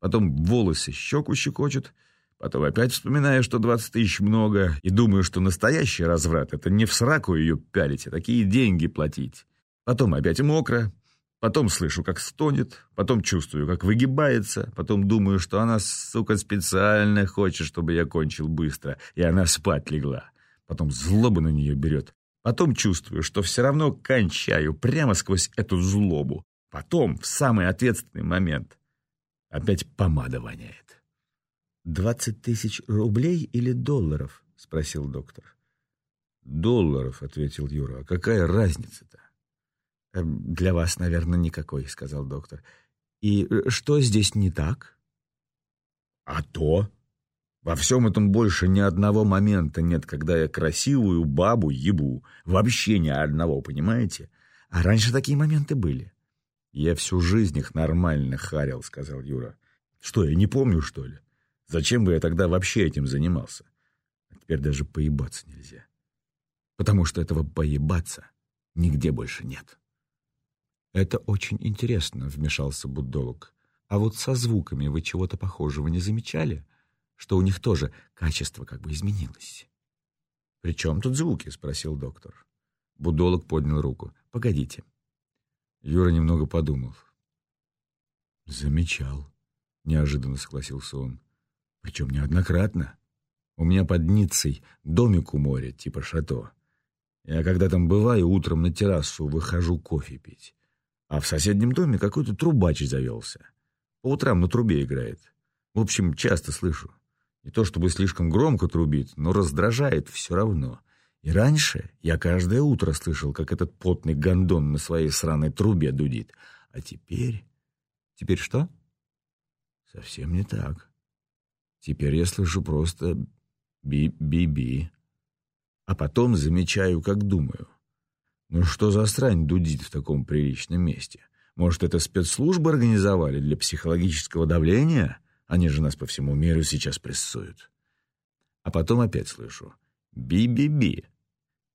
Потом волосы щеку щекочут. Потом опять вспоминаю, что 20 тысяч много, и думаю, что настоящий разврат — это не в сраку ее пялить, а такие деньги платить. Потом опять мокро, Потом слышу, как стонет, потом чувствую, как выгибается, потом думаю, что она, сука, специально хочет, чтобы я кончил быстро, и она спать легла. Потом злоба на нее берет. Потом чувствую, что все равно кончаю прямо сквозь эту злобу. Потом, в самый ответственный момент, опять помада воняет. «Двадцать тысяч рублей или долларов?» — спросил доктор. «Долларов», — ответил Юра. «А какая разница-то?» Эм, «Для вас, наверное, никакой», — сказал доктор. «И э, что здесь не так?» «А то! Во всем этом больше ни одного момента нет, когда я красивую бабу ебу. Вообще ни одного, понимаете? А раньше такие моменты были». «Я всю жизнь их нормально харил», — сказал Юра. «Что, я не помню, что ли? Зачем бы я тогда вообще этим занимался? А теперь даже поебаться нельзя». потому что этого поебаться нигде больше нет. «Это очень интересно», — вмешался буддолог. «А вот со звуками вы чего-то похожего не замечали? Что у них тоже качество как бы изменилось?» «При чем тут звуки?» — спросил доктор. Буддолог поднял руку. «Погодите». Юра немного подумал. «Замечал», — неожиданно согласился он. «Причем неоднократно. У меня под Ниццей домик у моря, типа шато. Я когда там бываю, утром на террасу выхожу кофе пить. А в соседнем доме какой-то трубач завелся. По утрам на трубе играет. В общем, часто слышу. Не то чтобы слишком громко трубит, но раздражает все равно. И раньше я каждое утро слышал, как этот потный гондон на своей сраной трубе дудит. А теперь... Теперь что? Совсем не так. Теперь я слышу просто би-би-би. А потом замечаю, как думаю. Ну что за срань дудит в таком приличном месте? Может, это спецслужбы организовали для психологического давления? Они же нас по всему миру сейчас прессуют. А потом опять слышу «би-би-би».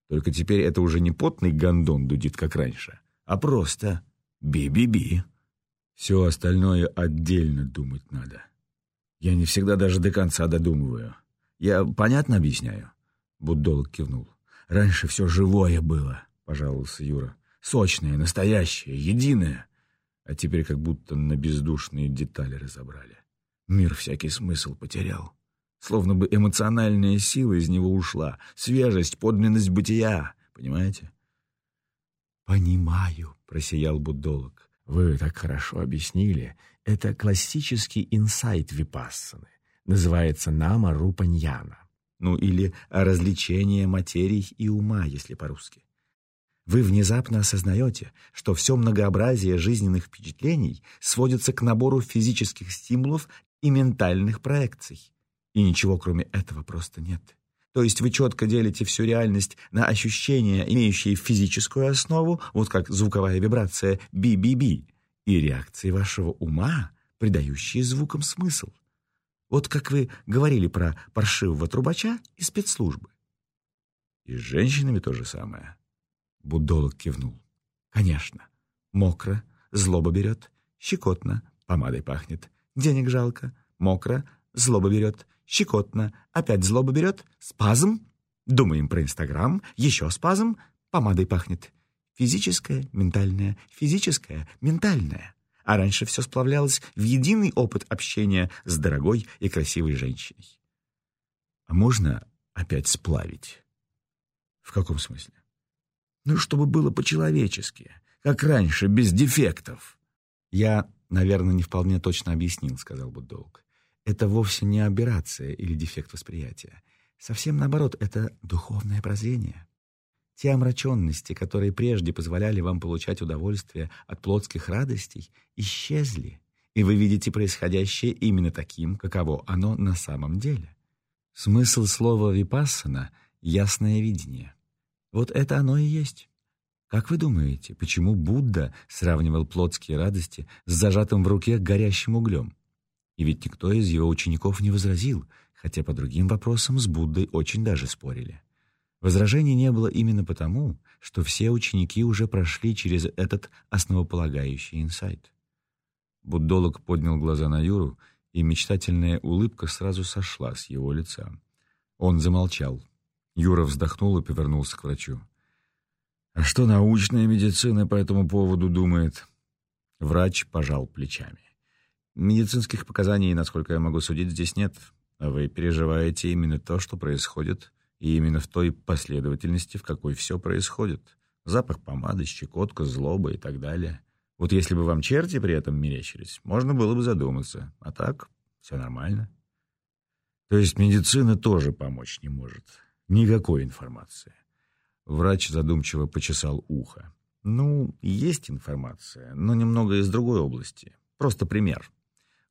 Только теперь это уже не потный гондон дудит, как раньше, а просто «би-би-би». Все остальное отдельно думать надо. Я не всегда даже до конца додумываю. Я понятно объясняю?» Буддолог кивнул. «Раньше все живое было». — пожаловался Юра. «Сочное, настоящее, единое. А теперь как будто на бездушные детали разобрали. Мир всякий смысл потерял. Словно бы эмоциональная сила из него ушла, свежесть, подлинность бытия. Понимаете?» «Понимаю», — просиял буддолог. «Вы так хорошо объяснили. Это классический инсайт випассаны. Называется нама рупаньяна. Ну или развлечение материй и ума, если по-русски. Вы внезапно осознаете, что все многообразие жизненных впечатлений сводится к набору физических стимулов и ментальных проекций. И ничего кроме этого просто нет. То есть вы четко делите всю реальность на ощущения, имеющие физическую основу, вот как звуковая вибрация «би-би-би», и реакции вашего ума, придающие звукам смысл. Вот как вы говорили про паршивого трубача и спецслужбы. И с женщинами то же самое. Буддолог кивнул. «Конечно. Мокро, злоба берет, щекотно, помадой пахнет. Денег жалко, мокро, злоба берет, щекотно, опять злоба берет, спазм. Думаем про Инстаграм, еще спазм, помадой пахнет. Физическое, ментальное, физическое, ментальное. А раньше все сплавлялось в единый опыт общения с дорогой и красивой женщиной. А можно опять сплавить? В каком смысле? Ну, чтобы было по-человечески, как раньше, без дефектов. Я, наверное, не вполне точно объяснил, сказал Буддолг. Это вовсе не аберрация или дефект восприятия. Совсем наоборот, это духовное прозрение. Те омраченности, которые прежде позволяли вам получать удовольствие от плотских радостей, исчезли, и вы видите происходящее именно таким, каково оно на самом деле. Смысл слова «випассана» — ясное видение. Вот это оно и есть. Как вы думаете, почему Будда сравнивал плотские радости с зажатым в руке горящим углем? И ведь никто из его учеников не возразил, хотя по другим вопросам с Буддой очень даже спорили. Возражений не было именно потому, что все ученики уже прошли через этот основополагающий инсайт. Буддолог поднял глаза на Юру, и мечтательная улыбка сразу сошла с его лица. Он замолчал, Юра вздохнул и повернулся к врачу. «А что научная медицина по этому поводу думает?» Врач пожал плечами. «Медицинских показаний, насколько я могу судить, здесь нет. А вы переживаете именно то, что происходит, и именно в той последовательности, в какой все происходит. Запах помады, щекотка, злоба и так далее. Вот если бы вам черти при этом мерещились, можно было бы задуматься. А так все нормально». «То есть медицина тоже помочь не может?» Никакой информации. Врач задумчиво почесал ухо. Ну, есть информация, но немного из другой области. Просто пример.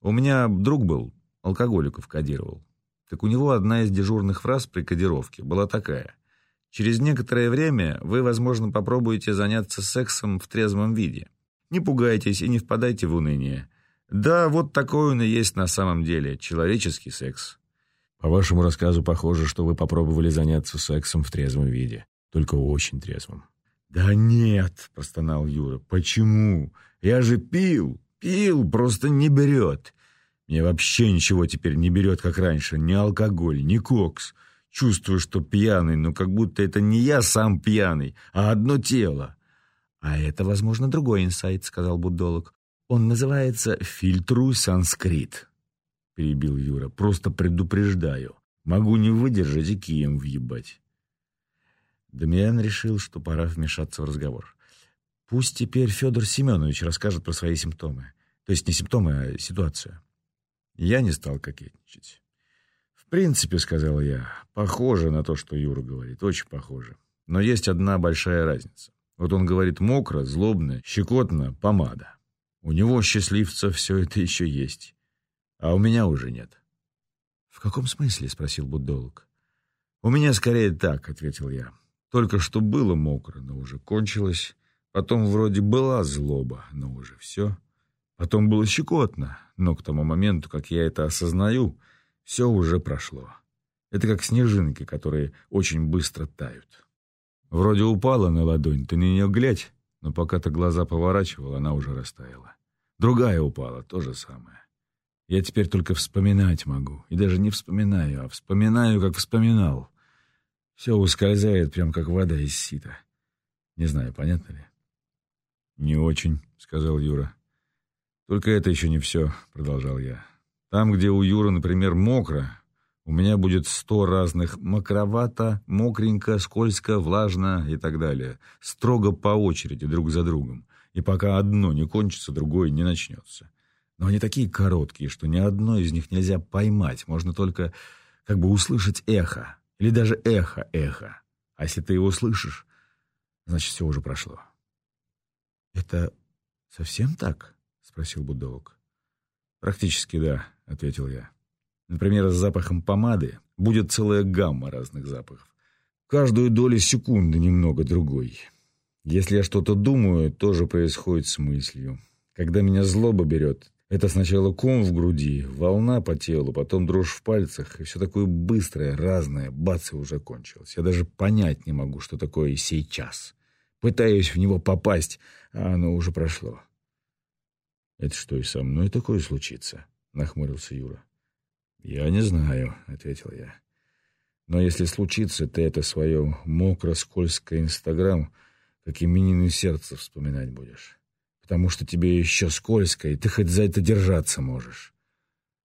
У меня друг был, алкоголиков кодировал. Так у него одна из дежурных фраз при кодировке была такая. Через некоторое время вы, возможно, попробуете заняться сексом в трезвом виде. Не пугайтесь и не впадайте в уныние. Да, вот такой он и есть на самом деле, человеческий секс. По вашему рассказу похоже, что вы попробовали заняться сексом в трезвом виде. только очень трезвым. «Да нет», — простонал Юра, — «почему? Я же пил, пил, просто не берет. Мне вообще ничего теперь не берет, как раньше, ни алкоголь, ни кокс. Чувствую, что пьяный, но как будто это не я сам пьяный, а одно тело». «А это, возможно, другой инсайт», — сказал буддолог. «Он называется «Фильтруй санскрит», — перебил Юра. «Просто предупреждаю. Могу не выдержать и кием въебать». Дамиан решил, что пора вмешаться в разговор. Пусть теперь Федор Семенович расскажет про свои симптомы. То есть не симптомы, а ситуацию. Я не стал кокетничать. В принципе, сказал я, похоже на то, что Юра говорит, очень похоже. Но есть одна большая разница. Вот он говорит мокро, злобно, щекотно, помада. У него, счастливца, все это еще есть. А у меня уже нет. «В каком смысле?» — спросил буддолог. «У меня скорее так», — ответил я. Только что было мокро, но уже кончилось. Потом вроде была злоба, но уже все. Потом было щекотно, но к тому моменту, как я это осознаю, все уже прошло. Это как снежинки, которые очень быстро тают. Вроде упала на ладонь, ты на нее глядь, но пока ты глаза поворачивал, она уже растаяла. Другая упала, то же самое. Я теперь только вспоминать могу. И даже не вспоминаю, а вспоминаю, как вспоминал. Все ускользает, прям как вода из сита. Не знаю, понятно ли? «Не очень», — сказал Юра. «Только это еще не все», — продолжал я. «Там, где у Юры, например, мокро, у меня будет сто разных мокровато, мокренько, скользко, влажно и так далее. Строго по очереди, друг за другом. И пока одно не кончится, другое не начнется. Но они такие короткие, что ни одно из них нельзя поймать. Можно только как бы услышать эхо. Или даже эхо-эхо. А если ты его слышишь, значит, все уже прошло. «Это совсем так?» — спросил буддолог. «Практически да», — ответил я. «Например, с запахом помады будет целая гамма разных запахов. Каждую долю секунды немного другой. Если я что-то думаю, тоже происходит с мыслью. Когда меня злоба берет, это сначала ком в груди, волна по телу, потом дрожь в пальцах, и все такое быстрое, разное, бац, и уже кончилось. Я даже понять не могу, что такое сейчас. Пытаюсь в него попасть, а оно уже прошло. «Это что, и со мной такое случится?» — нахмурился Юра. «Я не знаю», — ответил я. «Но если случится, ты это свое мокро-скользкое Инстаграм, как именины сердца вспоминать будешь» потому что тебе еще скользко, и ты хоть за это держаться можешь.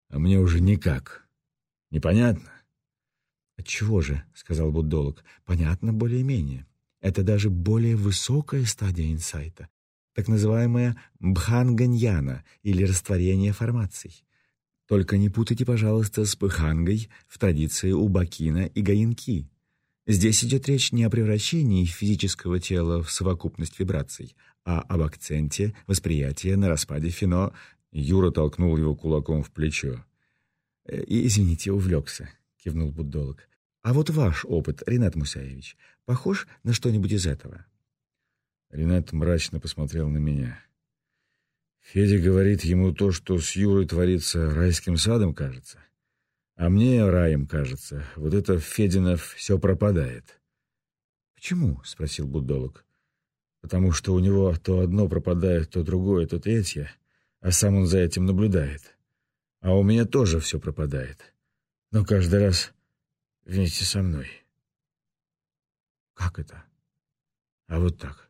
А мне уже никак. Непонятно? «Отчего же?» — сказал буддолог. «Понятно более-менее. Это даже более высокая стадия инсайта, так называемая бханганьяна или растворение формаций. Только не путайте, пожалуйста, с бхангой в традиции у Бакина и Гаинки. Здесь идет речь не о превращении физического тела в совокупность вибраций, а об акценте восприятия на распаде фино. Юра толкнул его кулаком в плечо. «Э, «Извините, увлекся», — кивнул буддолог. «А вот ваш опыт, Ренат Мусаевич, похож на что-нибудь из этого?» Ренат мрачно посмотрел на меня. Федя говорит ему то, что с Юрой творится райским садом, кажется. А мне раем кажется. Вот это Фединов все пропадает. «Почему?» — спросил буддолог потому что у него то одно пропадает, то другое, то третье, а сам он за этим наблюдает. А у меня тоже все пропадает, но каждый раз вместе со мной. Как это? А вот так.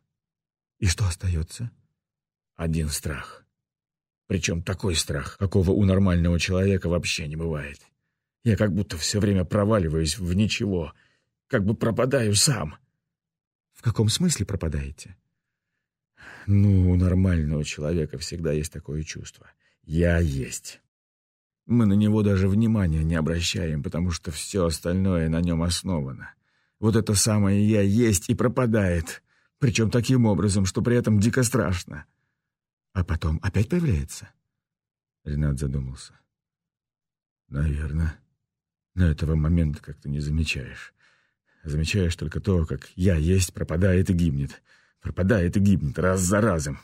И что остается? Один страх. Причем такой страх, какого у нормального человека вообще не бывает. Я как будто все время проваливаюсь в ничего, как бы пропадаю сам. — в каком смысле пропадаете? Ну, у нормального человека всегда есть такое чувство. Я есть. Мы на него даже внимания не обращаем, потому что все остальное на нем основано. Вот это самое «я есть» и пропадает. Причем таким образом, что при этом дико страшно. А потом опять появляется? Ренат задумался. Наверное. Но этого момента как-то не замечаешь. Замечаешь только то, как я есть, пропадает и гибнет. Пропадает и гибнет раз за разом.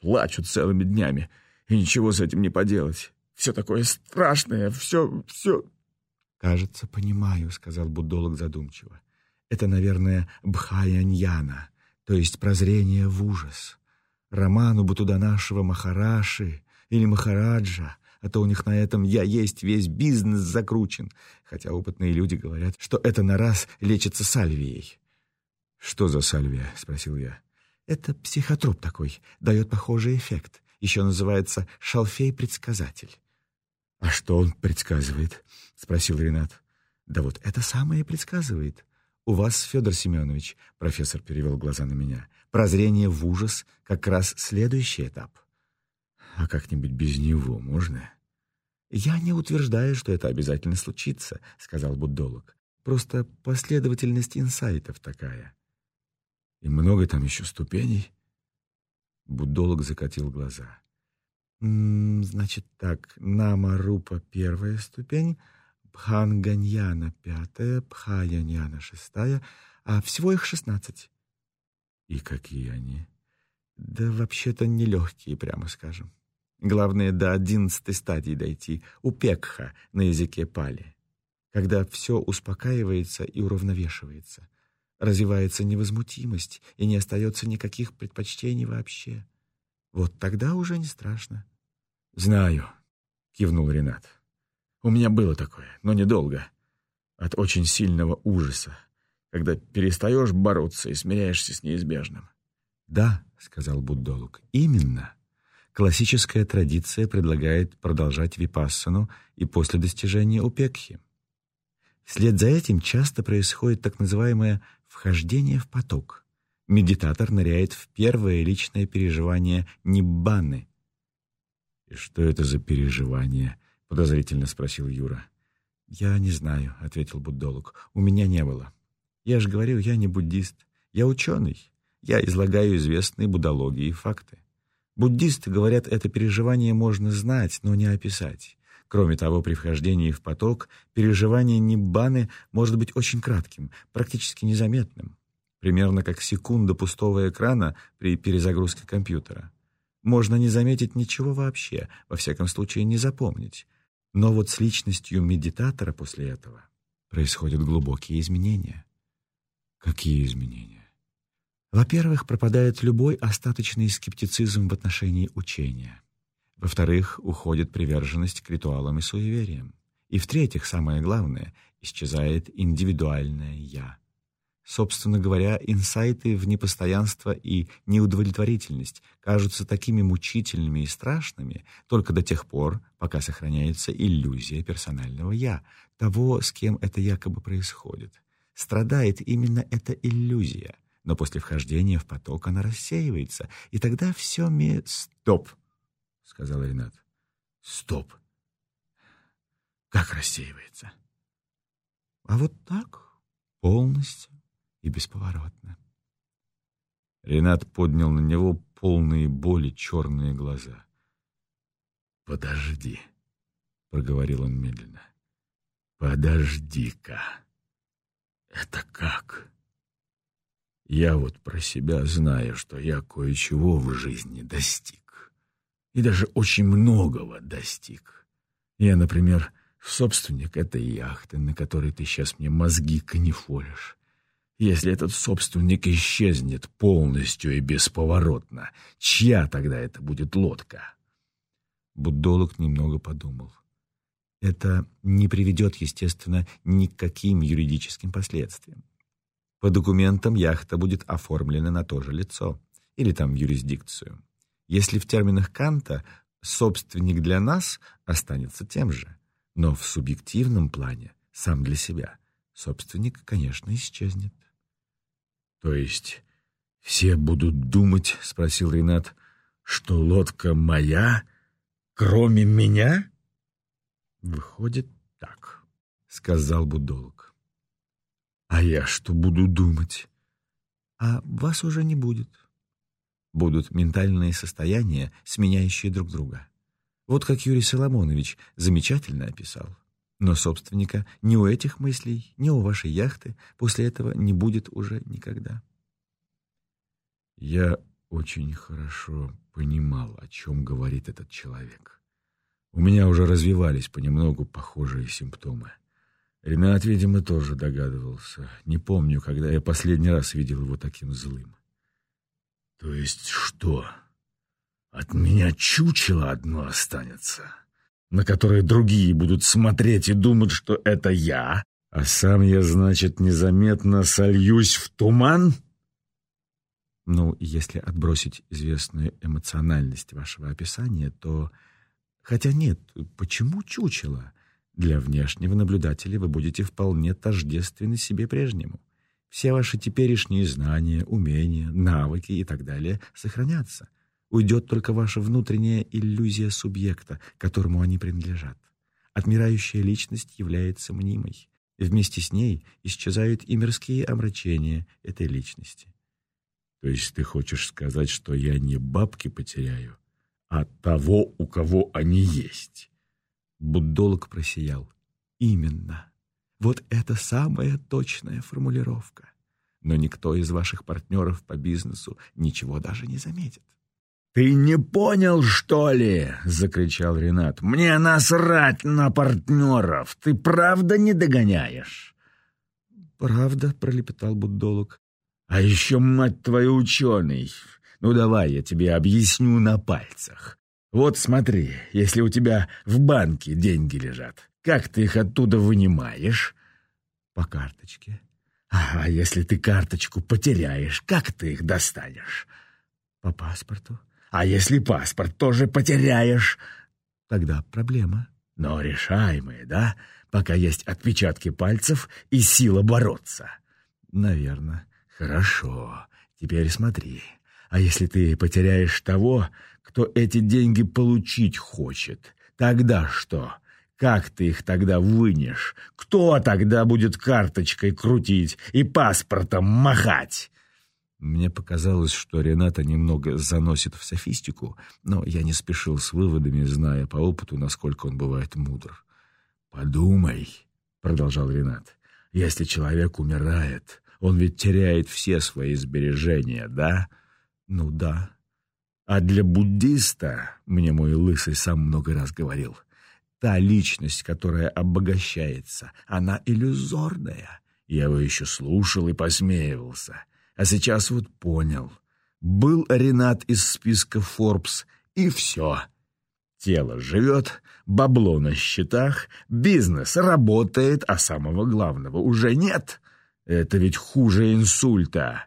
Плачу целыми днями, и ничего с этим не поделать. Все такое страшное, все, все... «Кажется, понимаю», — сказал буддолог задумчиво. Это, наверное, Бхаяньяна, то есть прозрение в ужас. Роману бы туда нашего Махараши или Махараджа, а то у них на этом «я есть» весь бизнес закручен, хотя опытные люди говорят, что это на раз лечится сальвией. «Что за сальвия?» — спросил я. «Это психотроп такой, дает похожий эффект. Еще называется шалфей-предсказатель». «А что он предсказывает?» — спросил Ренат. «Да вот это самое предсказывает. У вас, Федор Семенович, — профессор перевел глаза на меня, — прозрение в ужас — как раз следующий этап». «А как-нибудь без него можно?» «Я не утверждаю, что это обязательно случится», — сказал буддолог. «Просто последовательность инсайтов такая». «И много там еще ступеней?» Буддолог закатил глаза. «М -м, «Значит так, Нама-Рупа — первая ступень, Бханганьяна — пятая, Бхаяньяна — шестая, а всего их шестнадцать». «И какие они?» «Да вообще-то нелегкие, прямо скажем». Главное, до одиннадцатой стадии дойти, у Пекха на языке пали, когда все успокаивается и уравновешивается, развивается невозмутимость и не остается никаких предпочтений вообще. Вот тогда уже не страшно. «Знаю», — кивнул Ренат. «У меня было такое, но недолго. От очень сильного ужаса, когда перестаешь бороться и смиряешься с неизбежным». «Да», — сказал буддолог, — «именно». Классическая традиция предлагает продолжать випассану и после достижения упекхи. Вслед за этим часто происходит так называемое «вхождение в поток». Медитатор ныряет в первое личное переживание ниббаны. «И что это за переживание?» — подозрительно спросил Юра. «Я не знаю», — ответил буддолог. «У меня не было. Я же говорил, я не буддист. Я ученый. Я излагаю известные буддологии и факты. Буддисты говорят, это переживание можно знать, но не описать. Кроме того, при вхождении в поток переживание ниббаны может быть очень кратким, практически незаметным. Примерно как секунда пустого экрана при перезагрузке компьютера. Можно не заметить ничего вообще, во всяком случае не запомнить. Но вот с личностью медитатора после этого происходят глубокие изменения. Какие изменения? Во-первых, пропадает любой остаточный скептицизм в отношении учения. Во-вторых, уходит приверженность к ритуалам и суевериям. И в-третьих, самое главное, исчезает индивидуальное «я». Собственно говоря, инсайты в непостоянство и неудовлетворительность кажутся такими мучительными и страшными только до тех пор, пока сохраняется иллюзия персонального «я», того, с кем это якобы происходит. Страдает именно эта иллюзия — но после вхождения в поток она рассеивается, и тогда все ме... «Стоп!» — сказал Ренат. «Стоп! Как рассеивается?» «А вот так, полностью и бесповоротно». Ренат поднял на него полные боли черные глаза. «Подожди», — проговорил он медленно. «Подожди-ка. Это как?» Я вот про себя знаю, что я кое-чего в жизни достиг. И даже очень многого достиг. Я, например, собственник этой яхты, на которой ты сейчас мне мозги канифолишь. Если этот собственник исчезнет полностью и бесповоротно, чья тогда это будет лодка? Буддолог немного подумал. Это не приведет, естественно, ни к каким юридическим последствиям. По документам яхта будет оформлена на то же лицо или там юрисдикцию. Если в терминах Канта собственник для нас останется тем же, но в субъективном плане сам для себя собственник, конечно, исчезнет. То есть все будут думать, спросил Ренат, что лодка моя, кроме меня? Выходит так, сказал будолог. А я что буду думать? А вас уже не будет. Будут ментальные состояния, сменяющие друг друга. Вот как Юрий Соломонович замечательно описал. Но собственника ни у этих мыслей, ни у вашей яхты после этого не будет уже никогда. Я очень хорошо понимал, о чем говорит этот человек. У меня уже развивались понемногу похожие симптомы. Ренат, видимо, тоже догадывался. Не помню, когда я последний раз видел его таким злым. То есть что? От меня чучело одно останется, на которое другие будут смотреть и думать, что это я, а сам я, значит, незаметно сольюсь в туман? Ну, если отбросить известную эмоциональность вашего описания, то... Хотя нет, почему чучело? Для внешнего наблюдателя вы будете вполне тождественны себе прежнему. Все ваши теперешние знания, умения, навыки и так далее сохранятся. Уйдет только ваша внутренняя иллюзия субъекта, которому они принадлежат. Отмирающая личность является мнимой. И вместе с ней исчезают и мирские омрачения этой личности. То есть ты хочешь сказать, что я не бабки потеряю, а того, у кого они есть? Буддолог просиял. Именно. Вот это самая точная формулировка. Но никто из ваших партнеров по бизнесу ничего даже не заметит. «Ты не понял, что ли?» — закричал Ренат. «Мне насрать на партнеров! Ты правда не догоняешь?» «Правда», — пролепетал буддолог. «А еще, мать твою, ученый! Ну давай я тебе объясню на пальцах. Вот смотри, если у тебя в банке деньги лежат, как ты их оттуда вынимаешь? По карточке. А если ты карточку потеряешь, как ты их достанешь? По паспорту. А если паспорт тоже потеряешь? Тогда проблема. Но решаемые, да? Пока есть отпечатки пальцев и сила бороться. Наверное. Хорошо. Теперь смотри. А если ты потеряешь того, кто эти деньги получить хочет, тогда что? Как ты их тогда вынешь? Кто тогда будет карточкой крутить и паспортом махать? Мне показалось, что Рената немного заносит в софистику, но я не спешил с выводами, зная по опыту, насколько он бывает мудр. «Подумай», — продолжал Ренат, — «если человек умирает, он ведь теряет все свои сбережения, да?» «Ну да». «А для буддиста, мне мой лысый сам много раз говорил, та личность, которая обогащается, она иллюзорная». Я его еще слушал и посмеивался. А сейчас вот понял. Был Ренат из списка Forbes, и все. Тело живет, бабло на счетах, бизнес работает, а самого главного уже нет. Это ведь хуже инсульта.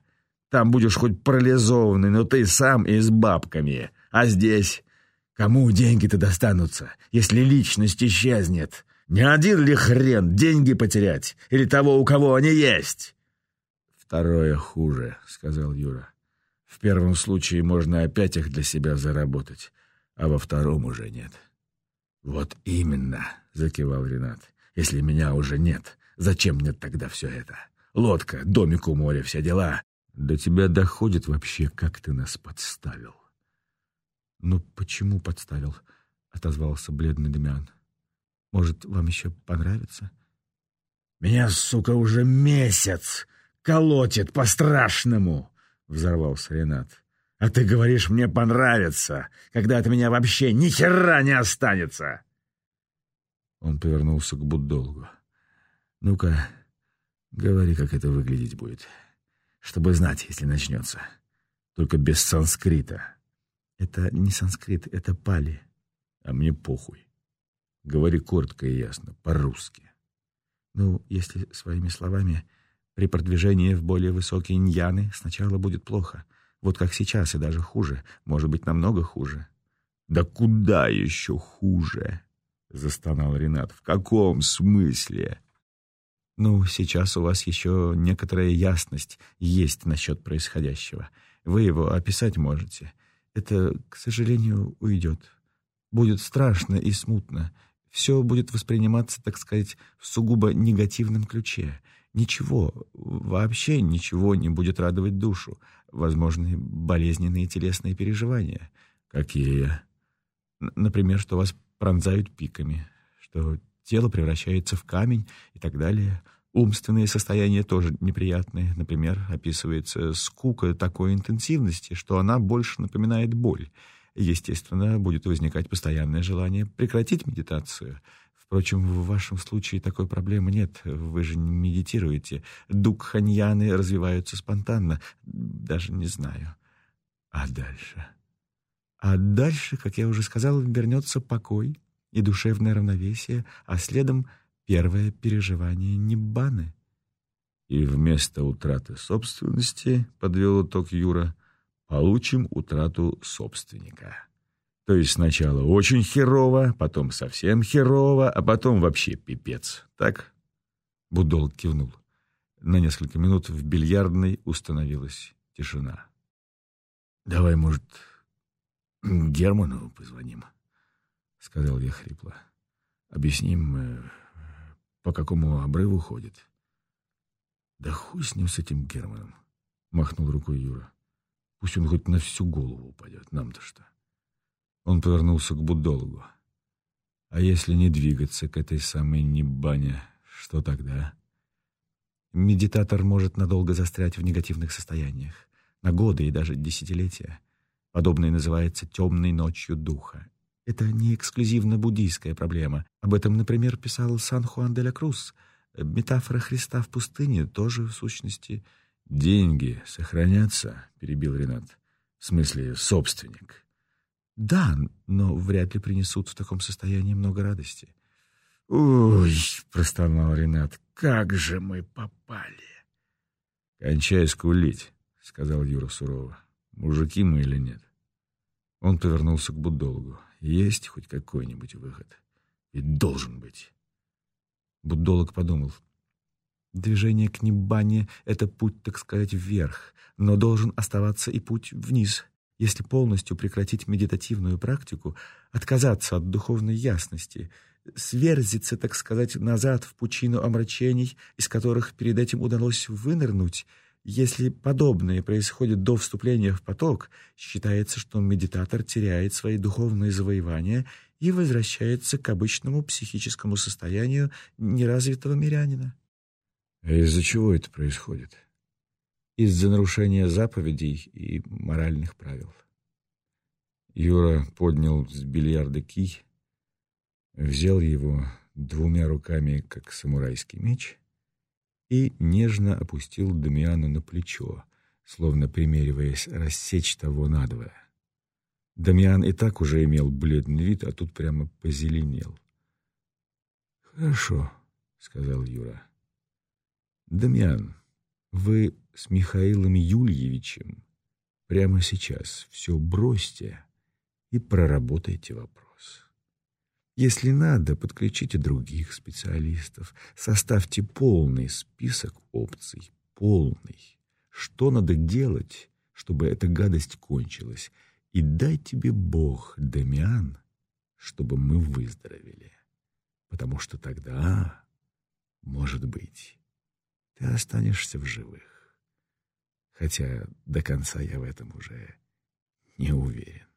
Там будешь хоть парализованный, но ты сам и с бабками. А здесь... Кому деньги-то достанутся, если личность исчезнет? Не один ли хрен деньги потерять? Или того, у кого они есть? «Второе хуже», — сказал Юра. «В первом случае можно опять их для себя заработать, а во втором уже нет». «Вот именно», — закивал Ренат. «Если меня уже нет, зачем мне тогда все это? Лодка, домик у моря, все дела. До тебя доходит вообще, как ты нас подставил. «Ну, почему подставил?» — отозвался бледный Демиан. «Может, вам еще понравится?» «Меня, сука, уже месяц колотит по-страшному!» — взорвался Ренат. «А ты говоришь, мне понравится, когда от меня вообще ни хера не останется!» Он повернулся к Буддолгу. «Ну-ка, говори, как это выглядеть будет» чтобы знать, если начнется. Только без санскрита. Это не санскрит, это пали. А мне похуй. Говори коротко и ясно, по-русски. Ну, если своими словами, при продвижении в более высокие ньяны сначала будет плохо. Вот как сейчас, и даже хуже. Может быть, намного хуже. «Да куда еще хуже?» — застонал Ренат. «В каком смысле?» Ну, сейчас у вас еще некоторая ясность есть насчет происходящего. Вы его описать можете. Это, к сожалению, уйдет. Будет страшно и смутно. Все будет восприниматься, так сказать, в сугубо негативном ключе. Ничего, вообще ничего не будет радовать душу. Возможны болезненные телесные переживания. Какие? Например, что вас пронзают пиками, что тело превращается в камень и так далее. Умственные состояния тоже неприятные. Например, описывается скука такой интенсивности, что она больше напоминает боль. Естественно, будет возникать постоянное желание прекратить медитацию. Впрочем, в вашем случае такой проблемы нет. Вы же не медитируете. Дук-ханьяны развиваются спонтанно. Даже не знаю. А дальше? А дальше, как я уже сказал, вернется покой и душевное равновесие, а следом первое переживание Ниббаны. И вместо утраты собственности, подвел итог Юра, получим утрату собственника. То есть сначала очень херово, потом совсем херово, а потом вообще пипец. Так? Будол кивнул. На несколько минут в бильярдной установилась тишина. «Давай, может, Герману позвоним?» — сказал я хрипло. «Объясним, э, по какому обрыву ходит». «Да хуй с ним, с этим Германом!» — махнул рукой Юра. «Пусть он хоть на всю голову упадет, нам-то что?» Он повернулся к буддологу. А если не двигаться к этой самой Ниббане, что тогда? Медитатор может надолго застрять в негативных состояниях, на годы и даже десятилетия. Подобное называется «темной ночью духа». Это не эксклюзивно буддийская проблема. Об этом, например, писал Сан Хуан де ла Крус. Метафора Христа в пустыне тоже, в сущности... «Деньги сохранятся», — перебил Ренат. «В смысле, собственник». Да, но вряд ли принесут в таком состоянии много радости. «Ой!» — простонал Ренат. «Как же мы попали!» «Кончай скулить», — сказал Юра сурово. «Мужики мы или нет?» Он повернулся к Буддологу. «Есть хоть какой-нибудь выход?» «И должен быть». Буддолог подумал. «Движение к Ниббане — это путь, так сказать, вверх, но должен оставаться и путь вниз. Если полностью прекратить медитативную практику, отказаться от духовной ясности, сверзиться, так сказать, назад в пучину омрачений, из которых перед этим удалось вынырнуть, если подобное происходит до вступления в поток, считается, что медитатор теряет свои духовные завоевания и возвращается к обычному психическому состоянию неразвитого мирянина. А из-за чего это происходит? из-за нарушения заповедей и моральных правил. Юра поднял с бильярда кий, взял его двумя руками, как самурайский меч, и нежно опустил Дамиану на плечо, словно примериваясь рассечь того надвое. Дамиан и так уже имел бледный вид, а тут прямо позеленел. «Хорошо», — сказал Юра. «Дамиан, вы с Михаилом Юльевичем прямо сейчас все бросьте и проработайте вопрос. Если надо, подключите других специалистов, составьте полный список опций, полный. Что надо делать, чтобы эта гадость кончилась, и дай тебе Бог, Дамиан, чтобы мы выздоровели. Потому что тогда, может быть, ты останешься в живых хотя до конца я в этом уже не уверен.